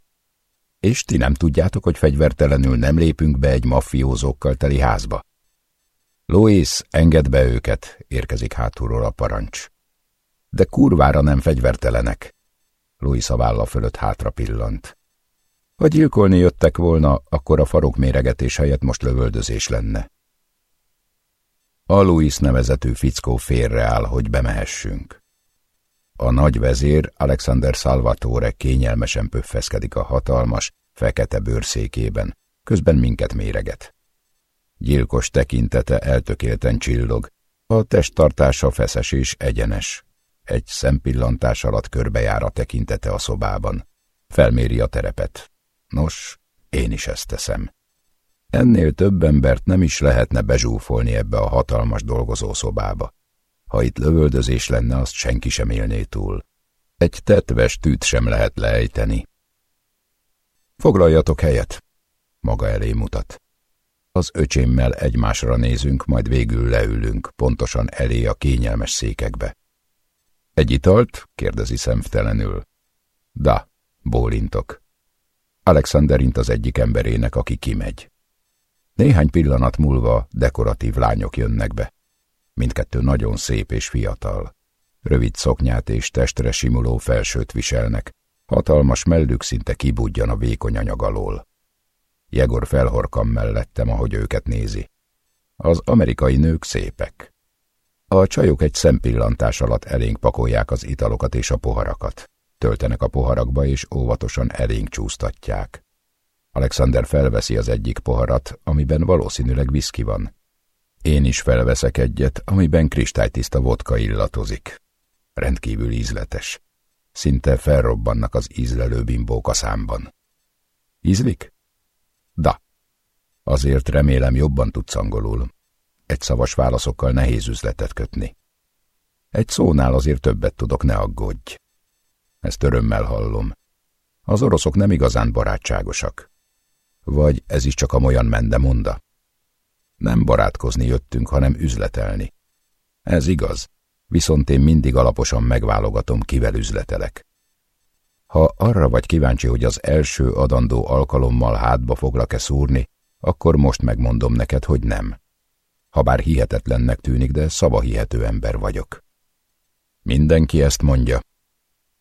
És ti nem tudjátok, hogy fegyvertelenül nem lépünk be egy maffiózókkal teli házba? Louis, engedd be őket, érkezik hátulról a parancs. De kurvára nem fegyvertelenek. Louis a válla fölött hátra pillant. Ha gyilkolni jöttek volna, akkor a farok méregetés helyett most lövöldözés lenne. A Louis nevezetű fickó félreáll, hogy bemehessünk. A nagy vezér Alexander Salvatore kényelmesen pöffeszkedik a hatalmas, fekete bőrszékében, közben minket méreget. Gyilkos tekintete eltökélten csillog, a testtartása feszes és egyenes. Egy szempillantás alatt körbejár a tekintete a szobában. Felméri a terepet. Nos, én is ezt teszem. Ennél több embert nem is lehetne bezsúfolni ebbe a hatalmas dolgozószobába. Ha itt lövöldözés lenne, azt senki sem élné túl. Egy tetves tűt sem lehet lejteni. Foglaljatok helyet, maga elé mutat. Az öcsémmel egymásra nézünk, majd végül leülünk, pontosan elé a kényelmes székekbe. Egy italt? kérdezi szemtelenül. Da, bólintok. Alexander int az egyik emberének, aki kimegy. Néhány pillanat múlva dekoratív lányok jönnek be. Mindkettő nagyon szép és fiatal. Rövid szoknyát és testre simuló felsőt viselnek, hatalmas mellük szinte kibudjan a vékony anyag alól. Jegor felhorkam mellettem, ahogy őket nézi. Az amerikai nők szépek. A csajok egy szempillantás alatt elénk pakolják az italokat és a poharakat. Töltenek a poharakba, és óvatosan elénk csúsztatják. Alexander felveszi az egyik poharat, amiben valószínűleg viszki van. Én is felveszek egyet, amiben kristálytiszta vodka illatozik. Rendkívül ízletes. Szinte felrobbannak az ízlelő bimbók a számban. Ízlik? Da. Azért remélem jobban tudsz angolul. Egy szavas válaszokkal nehéz üzletet kötni. Egy szónál azért többet tudok, ne aggódj. Ezt örömmel hallom. Az oroszok nem igazán barátságosak. Vagy ez is csak a olyan mendemonda? Nem barátkozni jöttünk, hanem üzletelni. Ez igaz, viszont én mindig alaposan megválogatom, kivel üzletelek. Ha arra vagy kíváncsi, hogy az első adandó alkalommal hátba foglak-e szúrni, akkor most megmondom neked, hogy nem. Habár hihetetlennek tűnik, de szavahihető ember vagyok. Mindenki ezt mondja.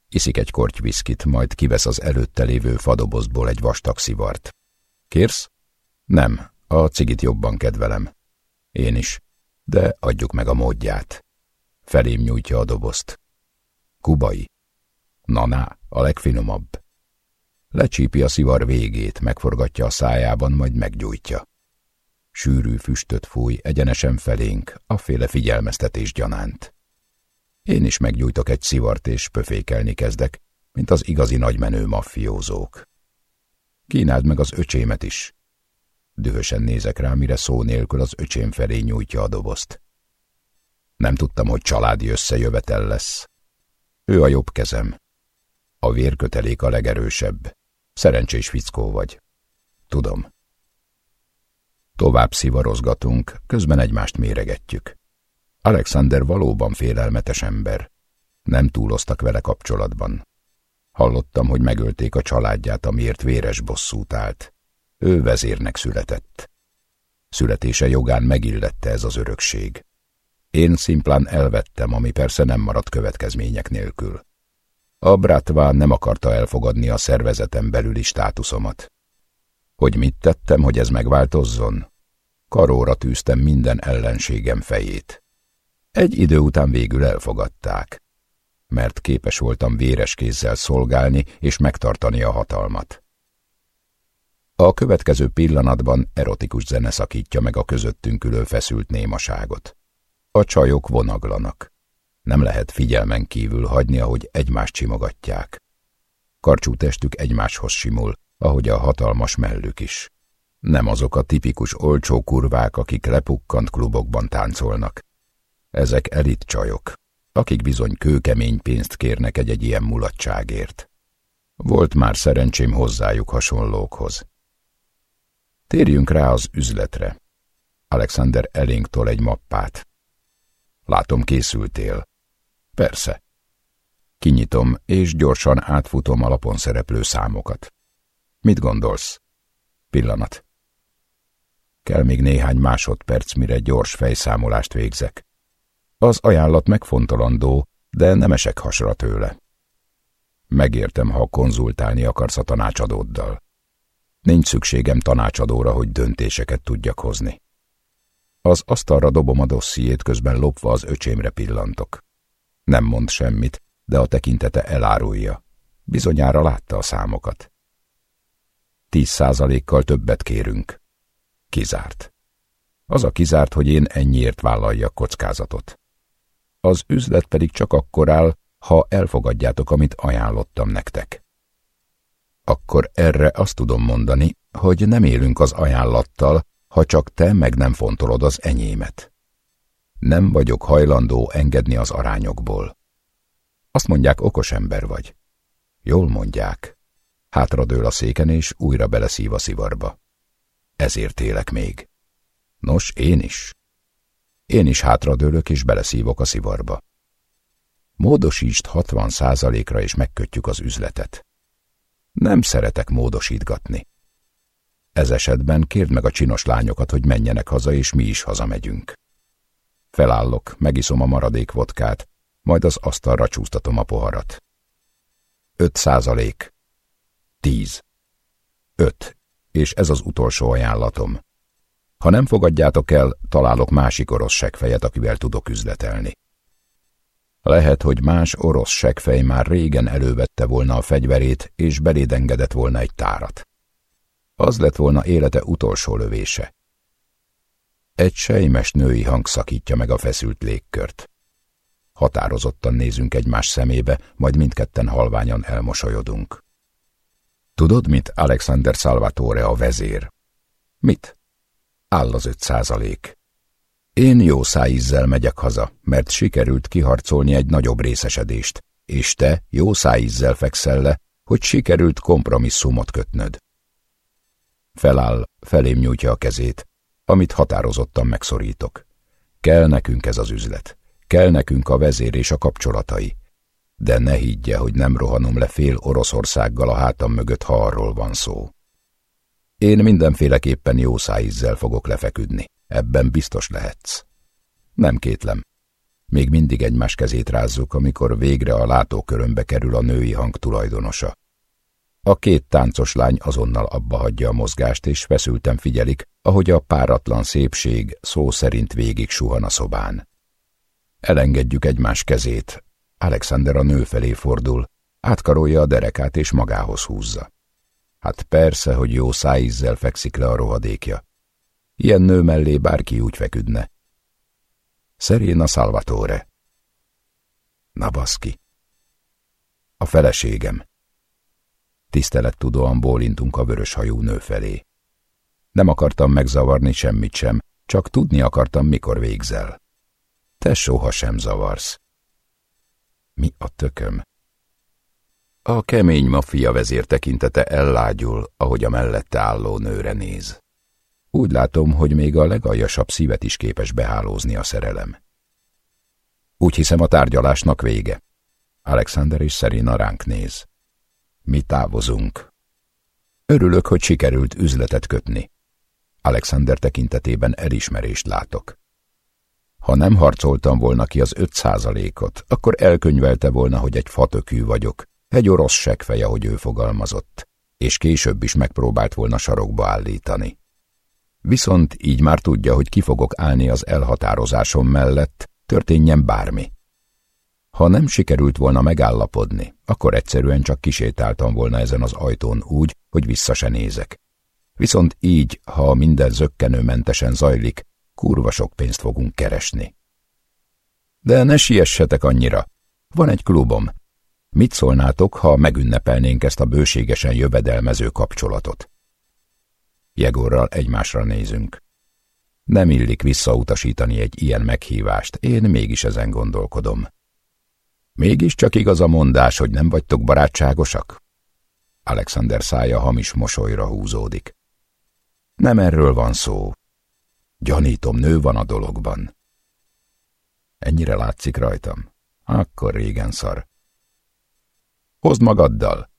Iszik egy korty viszkit, majd kivesz az előtte lévő fadobozból egy vastag szivart. Kérsz? Nem, a cigit jobban kedvelem. Én is, de adjuk meg a módját. Felém nyújtja a dobozt. Kubai. Naná, a legfinomabb. Lecsípi a szivar végét, megforgatja a szájában, majd meggyújtja. Sűrű füstöt fúj egyenesen felénk, a féle figyelmeztetés gyanánt. Én is meggyújtok egy szivart, és pöfékelni kezdek, mint az igazi nagymenő maffiózók. Kínáld meg az öcsémet is. Dühösen nézek rá, mire szó nélkül az öcsém felé nyújtja a dobozt. Nem tudtam, hogy családi összejövetel lesz. Ő a jobb kezem. A vérkötelék a legerősebb. Szerencsés fickó vagy. Tudom. Tovább szivarozgatunk, közben egymást méregetjük. Alexander valóban félelmetes ember. Nem túloztak vele kapcsolatban. Hallottam, hogy megölték a családját, amiért véres bosszút állt. Ő vezérnek született. Születése jogán megillette ez az örökség. Én szimplán elvettem, ami persze nem maradt következmények nélkül. A Bratván nem akarta elfogadni a szervezetem belüli státuszomat. Hogy mit tettem, hogy ez megváltozzon? Karóra tűztem minden ellenségem fejét. Egy idő után végül elfogadták, mert képes voltam véres kézzel szolgálni és megtartani a hatalmat. A következő pillanatban erotikus zene szakítja meg a közöttünk ülő feszült némaságot. A csajok vonaglanak. Nem lehet figyelmen kívül hagyni, ahogy egymást simogatják. Karcsú testük egymáshoz simul, ahogy a hatalmas mellük is. Nem azok a tipikus olcsó kurvák, akik lepukkant klubokban táncolnak. Ezek elit csajok, akik bizony kőkemény pénzt kérnek egy-egy ilyen mulatságért. Volt már szerencsém hozzájuk hasonlókhoz. Térjünk rá az üzletre. Alexander elénk tol egy mappát. Látom, készültél. Persze. Kinyitom, és gyorsan átfutom alapon szereplő számokat. Mit gondolsz? Pillanat. Kell még néhány másodperc, mire gyors fejszámolást végzek. Az ajánlat megfontolandó, de nem esek hasra tőle. Megértem, ha konzultálni akarsz a tanácsadóddal. Nincs szükségem tanácsadóra, hogy döntéseket tudjak hozni. Az asztalra dobom a dossziét, közben lopva az öcsémre pillantok. Nem mond semmit, de a tekintete elárulja. Bizonyára látta a számokat. Tíz százalékkal többet kérünk. Kizárt. Az a kizárt, hogy én ennyiért vállaljak kockázatot. Az üzlet pedig csak akkor áll, ha elfogadjátok, amit ajánlottam nektek. Akkor erre azt tudom mondani, hogy nem élünk az ajánlattal, ha csak te meg nem fontolod az enyémet. Nem vagyok hajlandó engedni az arányokból. Azt mondják, okos ember vagy. Jól mondják. Hátradől a széken, és újra beleszív a szivarba. Ezért élek még. Nos, én is. Én is hátradőlök, és beleszívok a szivarba. Módosítsd 60 százalékra, és megkötjük az üzletet. Nem szeretek módosítgatni. Ez esetben kérd meg a csinos lányokat, hogy menjenek haza, és mi is hazamegyünk. Felállok, megiszom a maradék vodkát, majd az asztalra csúsztatom a poharat. Öt százalék. Tíz. Öt. És ez az utolsó ajánlatom. Ha nem fogadjátok el, találok másik orosz segfejet, akivel tudok üzletelni. Lehet, hogy más orosz segfej már régen elővette volna a fegyverét, és beléd engedett volna egy tárat. Az lett volna élete utolsó lövése. Egy sejmes női hang szakítja meg a feszült légkört. Határozottan nézünk egymás szemébe, majd mindketten halványan elmosolyodunk. Tudod, mit Alexander Salvatore a vezér? Mit? Áll az öt százalék. Én jó szájízzel megyek haza, mert sikerült kiharcolni egy nagyobb részesedést, és te jó szájízzel fekszel le, hogy sikerült kompromisszumot kötnöd. Feláll, felém nyújtja a kezét, amit határozottan megszorítok. Kell nekünk ez az üzlet, kell nekünk a vezér és a kapcsolatai, de ne higgye, hogy nem rohanom le fél Oroszországgal a hátam mögött, ha arról van szó. Én mindenféleképpen jó szájízzel fogok lefeküdni. Ebben biztos lehetsz. Nem kétlem. Még mindig egymás kezét rázzuk, amikor végre a látókörömbe kerül a női hang tulajdonosa. A két táncos lány azonnal abba hagyja a mozgást, és feszülten figyelik, ahogy a páratlan szépség szó szerint végig suhan a szobán. Elengedjük egymás kezét. Alexander a nő felé fordul, átkarolja a derekát és magához húzza. Hát persze, hogy jó szájízzel fekszik le a rohadékja. Ilyen nő mellé bárki úgy feküdne. Szerén a Salvatore. Na baszki. A feleségem. Tisztelettudóan bólintunk a vörös hajú nő felé. Nem akartam megzavarni semmit sem, csak tudni akartam, mikor végzel. Te soha sem zavarsz. Mi a tököm? A kemény maffia vezér tekintete ellágyul, ahogy a mellette álló nőre néz. Úgy látom, hogy még a legaljasabb szívet is képes behálózni a szerelem. Úgy hiszem a tárgyalásnak vége. Alexander és Szerina ránk néz. Mi távozunk. Örülök, hogy sikerült üzletet kötni. Alexander tekintetében elismerést látok. Ha nem harcoltam volna ki az öt százalékot, akkor elkönyvelte volna, hogy egy fatökű vagyok, egy orosz segfej, ahogy ő fogalmazott, és később is megpróbált volna sarokba állítani. Viszont így már tudja, hogy ki fogok állni az elhatározásom mellett, történjen bármi. Ha nem sikerült volna megállapodni, akkor egyszerűen csak kisétáltam volna ezen az ajtón úgy, hogy vissza se nézek. Viszont így, ha minden zöggenőmentesen zajlik, kurva sok pénzt fogunk keresni. De ne siessetek annyira. Van egy klubom. Mit szólnátok, ha megünnepelnénk ezt a bőségesen jövedelmező kapcsolatot? Jegorral egymásra nézünk. Nem illik visszautasítani egy ilyen meghívást, én mégis ezen gondolkodom. Mégis csak igaz a mondás, hogy nem vagytok barátságosak? Alexander szája hamis mosolyra húzódik. Nem erről van szó. Gyanítom, nő van a dologban. Ennyire látszik rajtam? Akkor régen szar. Hozd magaddal.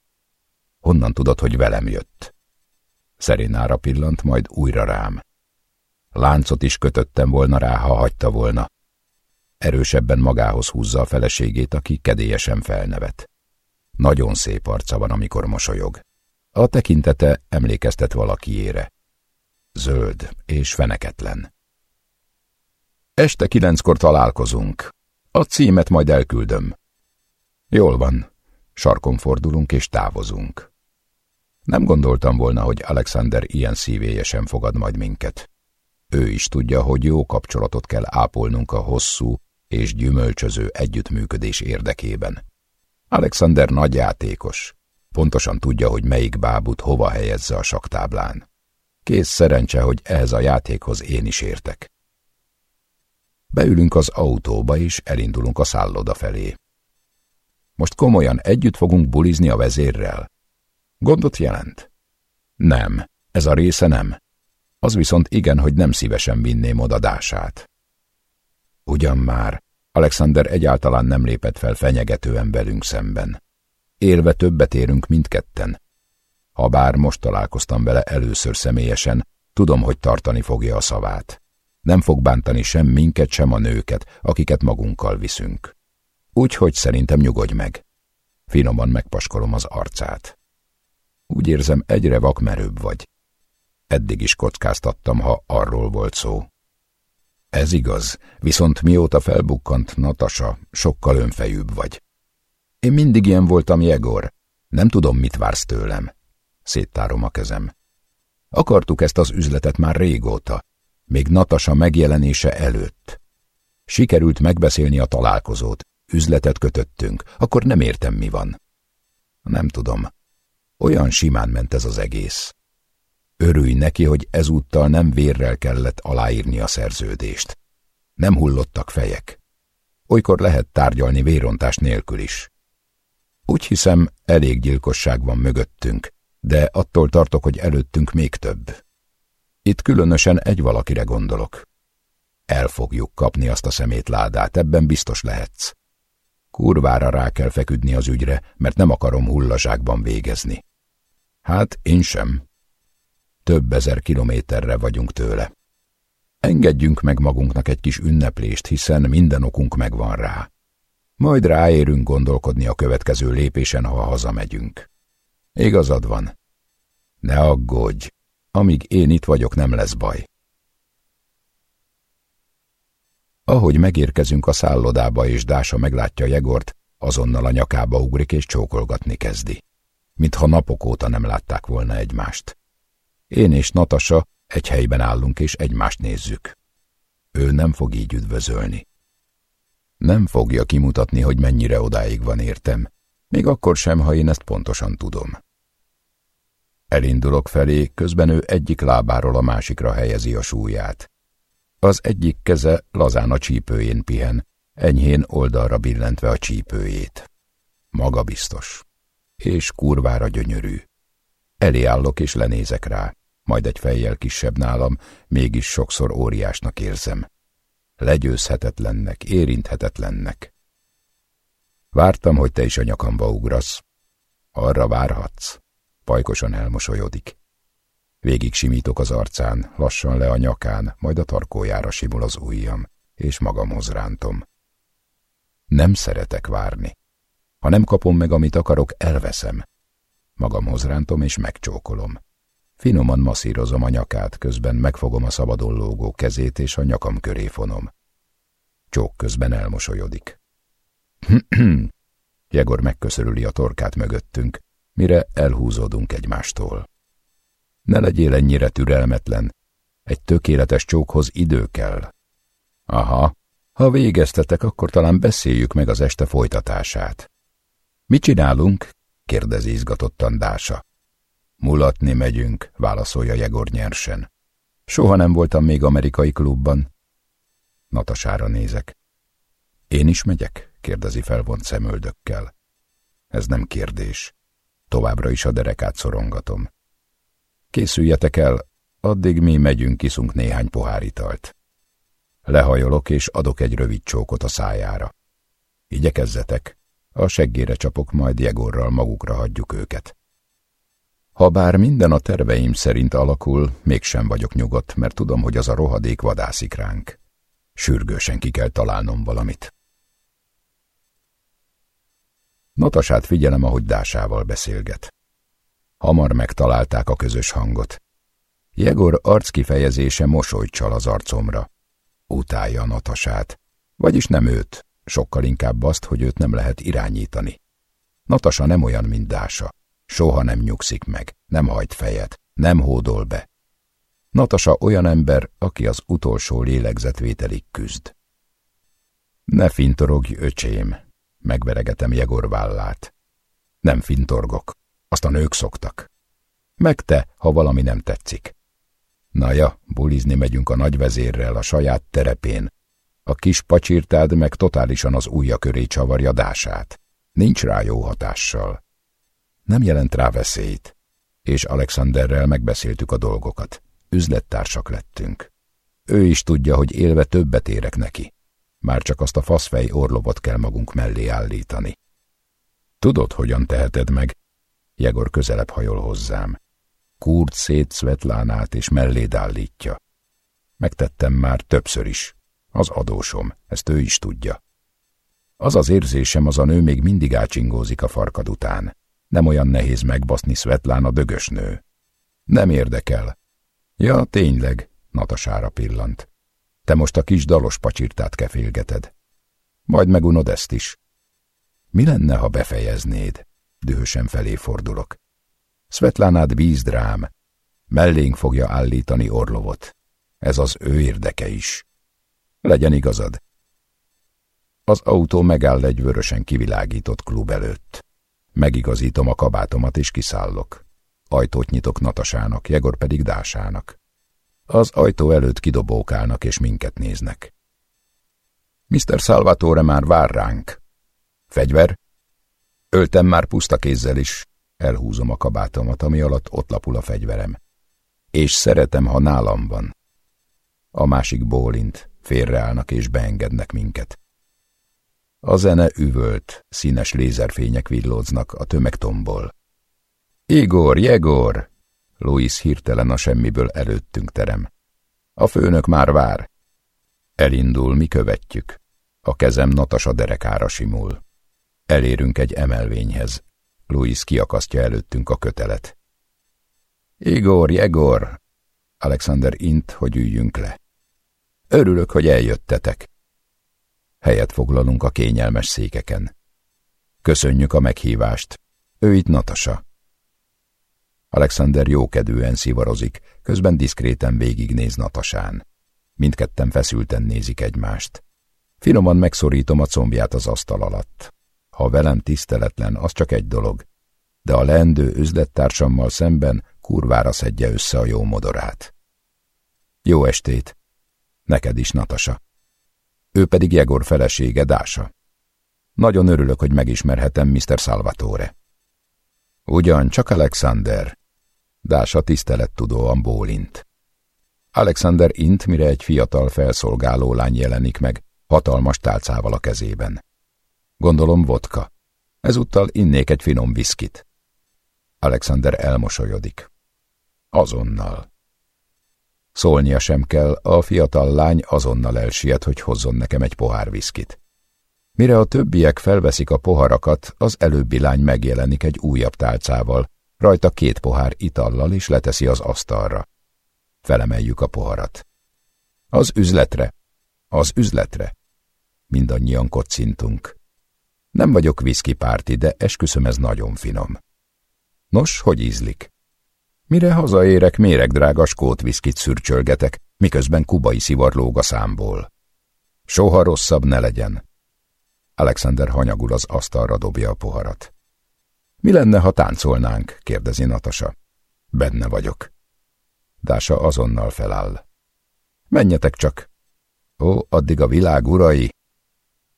Honnan tudod, hogy velem jött? Szerénára pillant, majd újra rám. Láncot is kötöttem volna rá, ha hagyta volna. Erősebben magához húzza a feleségét, aki kedélyesen felnevet. Nagyon szép arca van, amikor mosolyog. A tekintete emlékeztet valakiére. Zöld és feneketlen. Este kilenckor találkozunk. A címet majd elküldöm. Jól van. Sarkon fordulunk és távozunk. Nem gondoltam volna, hogy Alexander ilyen szívélyesen fogad majd minket. Ő is tudja, hogy jó kapcsolatot kell ápolnunk a hosszú és gyümölcsöző együttműködés érdekében. Alexander nagy játékos. Pontosan tudja, hogy melyik bábut hova helyezze a saktáblán. Kész szerencse, hogy ehhez a játékhoz én is értek. Beülünk az autóba, és elindulunk a szálloda felé. Most komolyan együtt fogunk bulizni a vezérrel? Gondot jelent? Nem, ez a része nem. Az viszont igen, hogy nem szívesen vinném odadását. Ugyan már, Alexander egyáltalán nem lépett fel fenyegetően velünk szemben. Élve többet érünk mindketten. Habár most találkoztam vele először személyesen, tudom, hogy tartani fogja a szavát. Nem fog bántani sem minket, sem a nőket, akiket magunkkal viszünk. Úgyhogy szerintem nyugodj meg. Finoman megpaskolom az arcát. Úgy érzem, egyre vakmerőbb vagy. Eddig is kockáztattam, ha arról volt szó. Ez igaz, viszont mióta felbukkant Natasa, sokkal önfejűbb vagy. Én mindig ilyen voltam, Jegor. Nem tudom, mit vársz tőlem. Széttárom a kezem. Akartuk ezt az üzletet már régóta, még Natasa megjelenése előtt. Sikerült megbeszélni a találkozót, üzletet kötöttünk, akkor nem értem, mi van. Nem tudom. Olyan simán ment ez az egész. Örülj neki, hogy ezúttal nem vérrel kellett aláírni a szerződést. Nem hullottak fejek. Olykor lehet tárgyalni vérontás nélkül is. Úgy hiszem, elég gyilkosság van mögöttünk, de attól tartok, hogy előttünk még több. Itt különösen egy valakire gondolok. El fogjuk kapni azt a szemétládát, ebben biztos lehetsz. Kurvára rá kell feküdni az ügyre, mert nem akarom hullazsákban végezni. Hát én sem. Több ezer kilométerre vagyunk tőle. Engedjünk meg magunknak egy kis ünneplést, hiszen minden okunk megvan rá. Majd ráérünk gondolkodni a következő lépésen, ha hazamegyünk. Igazad van. Ne aggódj, amíg én itt vagyok, nem lesz baj. Ahogy megérkezünk a szállodába, és Dása meglátja Jegort, azonnal a nyakába ugrik és csókolgatni kezdi. Mintha napok óta nem látták volna egymást. Én és Natasa egy helyben állunk és egymást nézzük. Ő nem fog így üdvözölni. Nem fogja kimutatni, hogy mennyire odáig van értem, még akkor sem, ha én ezt pontosan tudom. Elindulok felé, közben ő egyik lábáról a másikra helyezi a súlyát. Az egyik keze lazán a csípőjén pihen, enyhén oldalra billentve a csípőjét. Maga biztos. És kurvára gyönyörű. Elé állok és lenézek rá majd egy fejjel kisebb nálam, mégis sokszor óriásnak érzem. Legyőzhetetlennek, érinthetetlennek. Vártam, hogy te is a nyakamba ugrasz. Arra várhatsz. Pajkosan elmosolyodik. Végig simítok az arcán, lassan le a nyakán, majd a tarkójára simul az ujjam, és magamhoz rántom. Nem szeretek várni. Ha nem kapom meg, amit akarok, elveszem. Magamhoz rántom és megcsókolom. Finoman masszírozom a nyakát, közben megfogom a szabadon lógó kezét, és a nyakam köré fonom. Csók közben elmosolyodik. (clears throat) Jegor megköszörüli a torkát mögöttünk, mire elhúzódunk egymástól. Ne legyél ennyire türelmetlen. Egy tökéletes csókhoz idő kell. Aha, ha végeztetek, akkor talán beszéljük meg az este folytatását. Mit csinálunk? kérdezi izgatottan Dása. Mulatni megyünk, válaszolja Jegor nyersen. Soha nem voltam még amerikai klubban. Natasára nézek. Én is megyek? kérdezi felvont szemöldökkel. Ez nem kérdés. Továbbra is a derekát szorongatom. Készüljetek el, addig mi megyünk, kiszunk néhány pohár italt. Lehajolok és adok egy rövid csókot a szájára. Igyekezzetek, a seggére csapok, majd Jegorral magukra hagyjuk őket. Habár minden a terveim szerint alakul, mégsem vagyok nyugodt, mert tudom, hogy az a rohadék vadászik ránk. Sürgősen ki kell találnom valamit. Natasát figyelem, ahogy Dásával beszélget. Hamar megtalálták a közös hangot. Jegor arckifejezése mosolyt csal az arcomra. Utálja Natasát. Vagyis nem őt, sokkal inkább azt, hogy őt nem lehet irányítani. Natasa nem olyan, mint Dása. Soha nem nyugszik meg, nem hajt fejet, nem hódol be. Natasa olyan ember, aki az utolsó lélegzetvételig küzd. Ne fintorogj, öcsém, megveregetem Jegor vállát. Nem fintorgok, azt a nők szoktak. Meg te, ha valami nem tetszik. Na ja, bulizni megyünk a nagyvezérrel a saját terepén. A kis pacsirtád meg totálisan az ujja köré csavarja dását. Nincs rá jó hatással. Nem jelent rá veszélyt. És Alexanderrel megbeszéltük a dolgokat. Üzlettársak lettünk. Ő is tudja, hogy élve többet érek neki. Már csak azt a faszfej orlobot kell magunk mellé állítani. Tudod, hogyan teheted meg? Jegor közelebb hajol hozzám. Kurt szét Svetlánát és melléd állítja. Megtettem már többször is. Az adósom, ezt ő is tudja. Az az érzésem, az a nő még mindig ácsingózik a farkad után. Nem olyan nehéz megbaszni Svetlán dögös nő. Nem érdekel. Ja, tényleg, Natasára pillant. Te most a kis dalos pacsirtát kefélgeted. Majd megunod ezt is. Mi lenne, ha befejeznéd? Dühösen felé fordulok. Svetlánát bízd rám. Mellénk fogja állítani Orlovot. Ez az ő érdeke is. Legyen igazad. Az autó megáll egy vörösen kivilágított klub előtt. Megigazítom a kabátomat és kiszállok. Ajtót nyitok Natasának, Jegor pedig Dásának. Az ajtó előtt kidobókálnak és minket néznek. Mr. Salvatore már vár ránk. Fegyver? Öltem már puszta kézzel is. Elhúzom a kabátomat, ami alatt ott lapul a fegyverem. És szeretem, ha nálam van. A másik bólint, félreállnak és beengednek minket. A zene üvölt, színes lézerfények villódznak a tömegtomból. Igor, Jegor! Louis hirtelen a semmiből előttünk terem. A főnök már vár. Elindul, mi követjük. A kezem Natasa derekára simul. Elérünk egy emelvényhez. Louis kiakasztja előttünk a kötelet. Igor, Jegor! Alexander int, hogy üljünk le. Örülök, hogy eljöttetek. Helyet foglalunk a kényelmes székeken. Köszönjük a meghívást. Ő itt Natasa. Alexander jókedően szivarozik, közben diszkréten végignéz Natasán. Mindketten feszülten nézik egymást. Finoman megszorítom a combját az asztal alatt. Ha velem tiszteletlen, az csak egy dolog. De a leendő üzlettársammal szemben kurvára szedje össze a jó modorát. Jó estét! Neked is, Natasa. Ő pedig Jegor felesége, Dása. Nagyon örülök, hogy megismerhetem Mr. Salvatore. Ugyan, csak Alexander. Dása tisztelettudóan bólint. Alexander int, mire egy fiatal felszolgáló lány jelenik meg, hatalmas tálcával a kezében. Gondolom vodka. Ezúttal innék egy finom viszkit. Alexander elmosolyodik. Azonnal. Szólnia sem kell, a fiatal lány azonnal elsiet, hogy hozzon nekem egy pohár viszkit. Mire a többiek felveszik a poharakat, az előbbi lány megjelenik egy újabb tálcával, rajta két pohár itallal és leteszi az asztalra. Felemeljük a poharat. Az üzletre! Az üzletre! Mindannyian kocintunk. Nem vagyok párti, de esküszöm ez nagyon finom. Nos, hogy ízlik? Mire hazaérek, méregdrága skótviszkit szürcsölgetek, miközben kubai szivar lóg a számból. Soha rosszabb ne legyen. Alexander hanyagul az asztalra dobja a poharat. Mi lenne, ha táncolnánk? kérdezi Natasa. Benne vagyok. Dása azonnal feláll. Menjetek csak. Ó, addig a világ urai!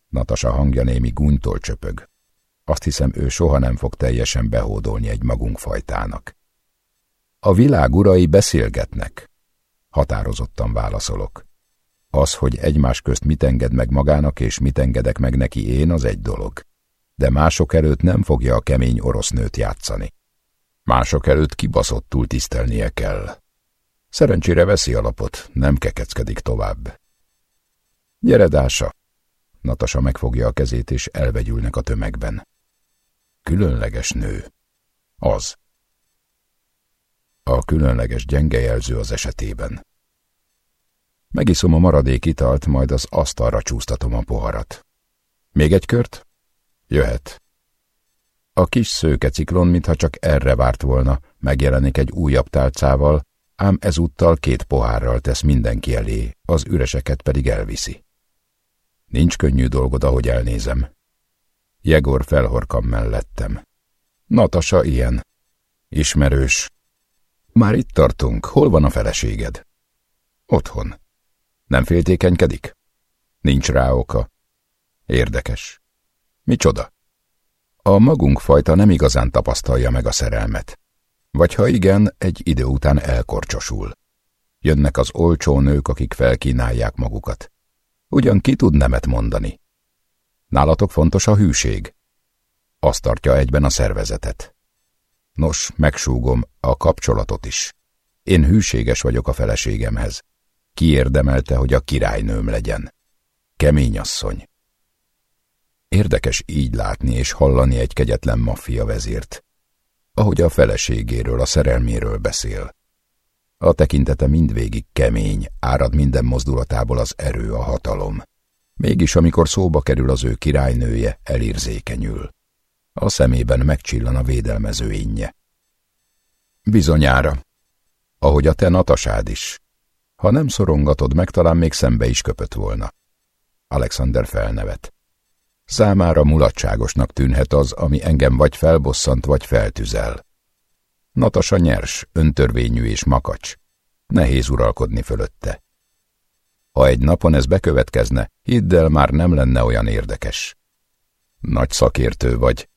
Natasa hangja némi gúnytól csöpög. Azt hiszem, ő soha nem fog teljesen behódolni egy magunk fajtának. A világ urai beszélgetnek. Határozottan válaszolok. Az, hogy egymás közt mit enged meg magának, és mit engedek meg neki én, az egy dolog. De mások előtt nem fogja a kemény orosz nőt játszani. Mások előtt kibaszottul tisztelnie kell. Szerencsére veszi alapot, nem kekeckedik tovább. Gyere, Dása! Natasa megfogja a kezét, és elvegyülnek a tömegben. Különleges nő. Az. A különleges gyenge jelző az esetében. Megiszom a maradék italt, majd az asztalra csúsztatom a poharat. Még egy kört? Jöhet. A kis szőke ciklon, mintha csak erre várt volna, megjelenik egy újabb tálcával, ám ezúttal két pohárral tesz mindenki elé, az üreseket pedig elviszi. Nincs könnyű dolgod, ahogy elnézem. Jegor felhorkam mellettem. Natasa ilyen. Ismerős. Már itt tartunk, hol van a feleséged? Otthon. Nem féltékenykedik? Nincs rá oka. Érdekes. Micsoda? A magunk fajta nem igazán tapasztalja meg a szerelmet. Vagy ha igen, egy idő után elkorcsosul. Jönnek az olcsó nők, akik felkínálják magukat. Ugyan ki tud nemet mondani? Nálatok fontos a hűség. Azt tartja egyben a szervezetet. Nos, megsúgom, a kapcsolatot is. Én hűséges vagyok a feleségemhez. Kiérdemelte, hogy a királynőm legyen. Kemény asszony. Érdekes így látni és hallani egy kegyetlen maffia vezért, ahogy a feleségéről, a szerelméről beszél. A tekintete mindvégig kemény, árad minden mozdulatából az erő, a hatalom. Mégis, amikor szóba kerül az ő királynője, elérzékenyül. A szemében megcsillan a védelmező innye. Bizonyára, ahogy a te natasád is. Ha nem szorongatod meg, talán még szembe is köpött volna. Alexander felnevet. Számára mulatságosnak tűnhet az, ami engem vagy felbosszant, vagy feltüzel. Natasa nyers, öntörvényű és makacs. Nehéz uralkodni fölötte. Ha egy napon ez bekövetkezne, hidd el, már nem lenne olyan érdekes. Nagy szakértő vagy.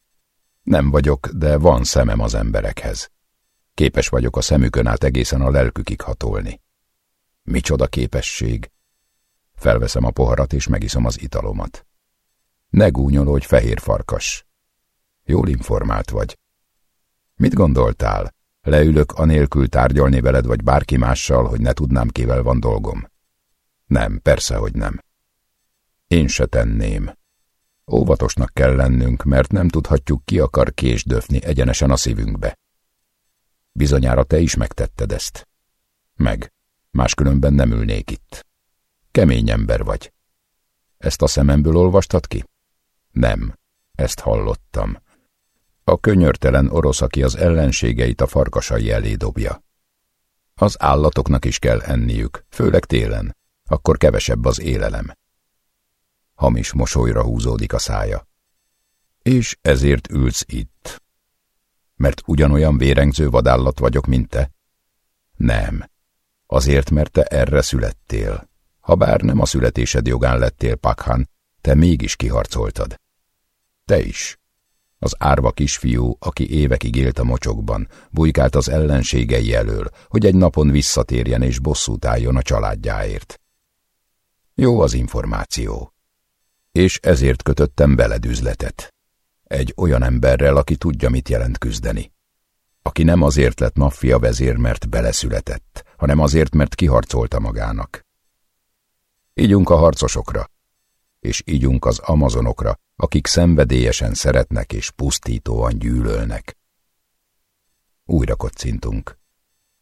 Nem vagyok, de van szemem az emberekhez. Képes vagyok a szemükön át egészen a lelkükig hatolni. Micsoda képesség! Felveszem a poharat és megiszom az italomat. Ne gúnyolódj, fehér farkas. Jól informált vagy. Mit gondoltál? Leülök anélkül tárgyalni veled vagy bárki mással, hogy ne tudnám, kivel van dolgom. Nem, persze, hogy nem. Én se tenném. Óvatosnak kell lennünk, mert nem tudhatjuk, ki akar késdöfni egyenesen a szívünkbe. Bizonyára te is megtetted ezt. Meg, máskülönben nem ülnék itt. Kemény ember vagy. Ezt a szememből olvastad ki? Nem, ezt hallottam. A könyörtelen orosz, aki az ellenségeit a farkasai elé dobja. Az állatoknak is kell enniük, főleg télen, akkor kevesebb az élelem. Hamis mosolyra húzódik a szája. És ezért ülsz itt. Mert ugyanolyan vérengző vadállat vagyok, mint te? Nem. Azért, mert te erre születtél. Habár nem a születésed jogán lettél, Pakhan, te mégis kiharcoltad. Te is. Az árva kisfiú, aki évekig élt a mocsokban, bujkált az ellenségei elől, hogy egy napon visszatérjen és bosszút álljon a családjáért. Jó az információ. És ezért kötöttem veled üzletet. Egy olyan emberrel, aki tudja, mit jelent küzdeni. Aki nem azért lett maffia vezér, mert beleszületett, hanem azért, mert kiharcolta magának. Ígyunk a harcosokra, és ígyunk az amazonokra, akik szenvedélyesen szeretnek és pusztítóan gyűlölnek. Újra kocintunk.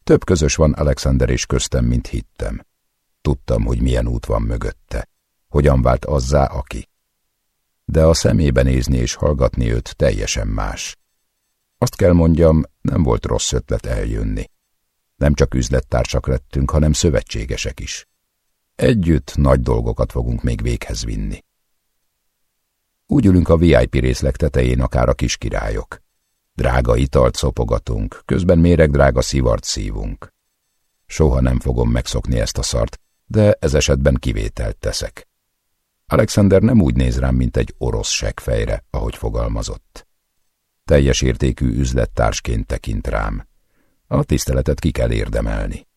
Több közös van Alexander és köztem, mint hittem. Tudtam, hogy milyen út van mögötte. Hogyan vált azzá, aki. De a szemébe nézni és hallgatni őt teljesen más. Azt kell mondjam, nem volt rossz ötlet eljönni. Nem csak üzlettársak lettünk, hanem szövetségesek is. Együtt nagy dolgokat fogunk még véghez vinni. Úgy ülünk a VIP részleg tetején akár a kiskirályok. Drága italt szopogatunk, közben méregdrága szivart szívunk. Soha nem fogom megszokni ezt a szart, de ez esetben kivételt teszek. Alexander nem úgy néz rám, mint egy orosz segfejre, ahogy fogalmazott. Teljes értékű üzlettársként tekint rám. A tiszteletet ki kell érdemelni.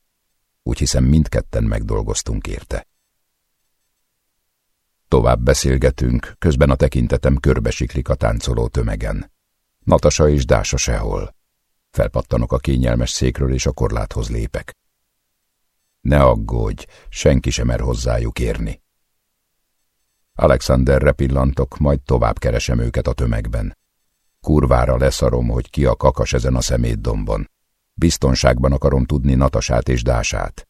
Úgy hiszem mindketten megdolgoztunk érte. Tovább beszélgetünk, közben a tekintetem körbesiklik a táncoló tömegen. Natasa és Dása sehol. Felpattanok a kényelmes székről, és a korláthoz lépek. Ne aggódj, senki sem mer hozzájuk érni. Alexanderre pillantok, majd tovább keresem őket a tömegben. Kurvára leszarom, hogy ki a kakas ezen a szemétdombon. Biztonságban akarom tudni Natasát és Dását.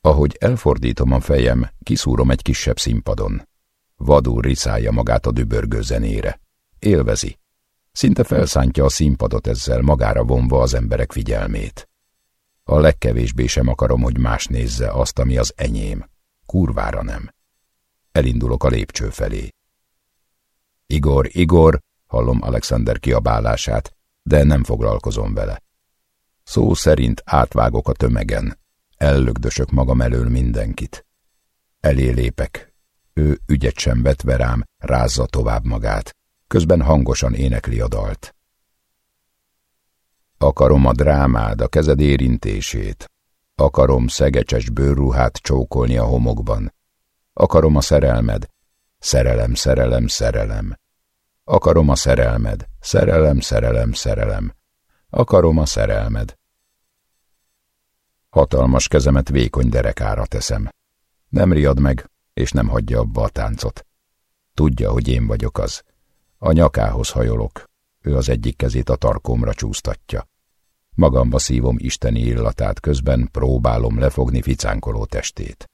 Ahogy elfordítom a fejem, kiszúrom egy kisebb színpadon. Vadul riszálja magát a dübörgő zenére. Élvezi. Szinte felszántja a színpadot ezzel, magára vonva az emberek figyelmét. A legkevésbé sem akarom, hogy más nézze azt, ami az enyém. Kurvára nem. Elindulok a lépcső felé. Igor, Igor, hallom Alexander kiabálását, de nem foglalkozom vele. Szó szerint átvágok a tömegen, ellögdösök magam elől mindenkit. Elé lépek. Ő ügyet sem vetve rám, rázza tovább magát, közben hangosan énekli a dalt. Akarom a drámád, a kezed érintését. Akarom szegecses bőrruhát csókolni a homokban. Akarom a szerelmed. Szerelem, szerelem, szerelem. Akarom a szerelmed. Szerelem, szerelem, szerelem. Akarom a szerelmed. Hatalmas kezemet vékony derekára teszem. Nem riad meg, és nem hagyja abba a táncot. Tudja, hogy én vagyok az. A nyakához hajolok, ő az egyik kezét a tarkómra csúsztatja. Magamba szívom isteni illatát, közben próbálom lefogni ficánkoló testét.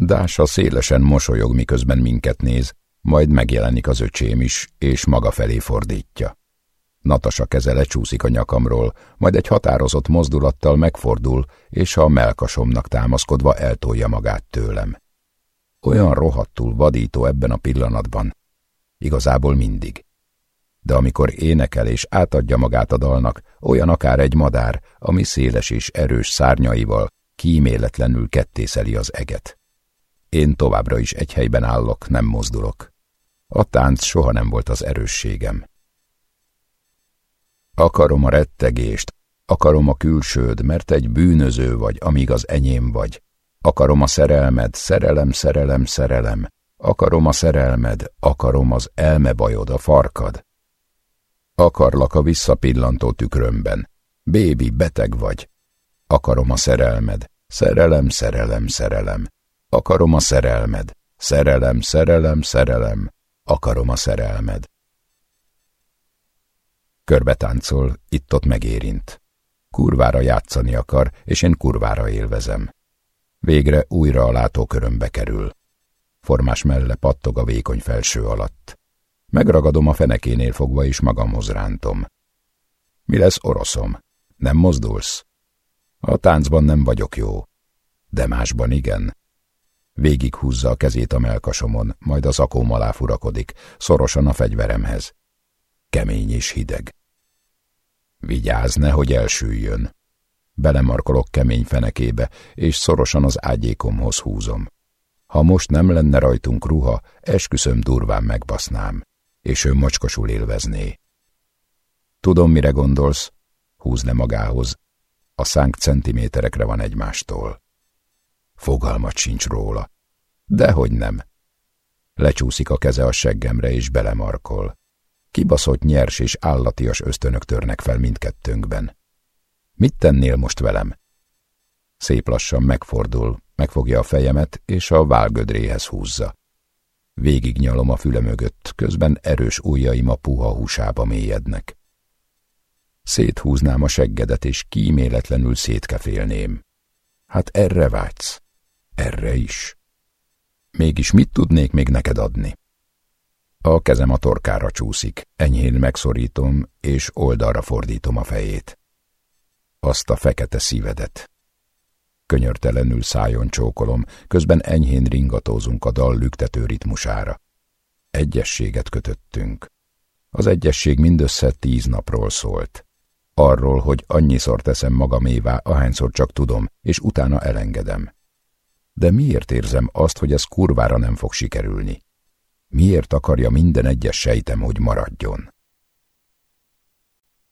Dása szélesen mosolyog, miközben minket néz, majd megjelenik az öcsém is, és maga felé fordítja. Natasa keze lecsúszik a nyakamról, majd egy határozott mozdulattal megfordul, és a melkasomnak támaszkodva eltolja magát tőlem. Olyan rohadtul vadító ebben a pillanatban. Igazából mindig. De amikor énekel és átadja magát a dalnak, olyan akár egy madár, ami széles és erős szárnyaival kíméletlenül kettészeli az eget. Én továbbra is egy helyben állok, nem mozdulok. A tánc soha nem volt az erősségem. Akarom a rettegést, akarom a külsőd, mert egy bűnöző vagy, amíg az enyém vagy. Akarom a szerelmed, szerelem, szerelem, szerelem. Akarom a szerelmed, akarom az elmebajod, a farkad. Akarlak a visszapillantó tükrömben. Bébi, beteg vagy. Akarom a szerelmed, szerelem, szerelem, szerelem. Akarom a szerelmed, szerelem, szerelem, szerelem. Akarom a szerelmed. Körbe táncol, itt-ott megérint. Kurvára játszani akar, és én kurvára élvezem. Végre újra a látókörömbe kerül. Formás melle pattog a vékony felső alatt. Megragadom a fenekénél fogva, és magamhoz rántom. Mi lesz oroszom? Nem mozdulsz? A táncban nem vagyok jó, de másban igen. Végig húzza a kezét a melkasomon, majd az akóm alá furakodik, szorosan a fegyveremhez. Kemény és hideg. Vigyázz, nehogy elsüljön. Belemarkolok kemény fenekébe, és szorosan az ágyékomhoz húzom. Ha most nem lenne rajtunk ruha, esküszöm durván megbasznám, és ő mocskosul élvezné. Tudom, mire gondolsz? Húz le magához. A szánk centiméterekre van egymástól. Fogalmat sincs róla. Dehogy nem. Lecsúszik a keze a seggemre, és belemarkol. Kibaszott nyers és állatias ösztönök törnek fel mindkettőnkben. Mit tennél most velem? Szép lassan megfordul, megfogja a fejemet, és a válgödréhez húzza. Végig nyalom a füle mögött, közben erős ujjaim a puha húsába mélyednek. Széthúznám a seggedet, és kíméletlenül szétkefélném. Hát erre vágysz. Erre is. Mégis mit tudnék még neked adni? A kezem a torkára csúszik, enyhén megszorítom, és oldalra fordítom a fejét. azt a fekete szívedet. Könyörtelenül szájon csókolom, közben enyhén ringatózunk a dal lüktető ritmusára. Egyességet kötöttünk. Az egyesség mindössze tíz napról szólt. Arról, hogy annyiszor teszem magamévá, ahányszor csak tudom, és utána elengedem. De miért érzem azt, hogy ez kurvára nem fog sikerülni? Miért akarja minden egyes sejtem, hogy maradjon?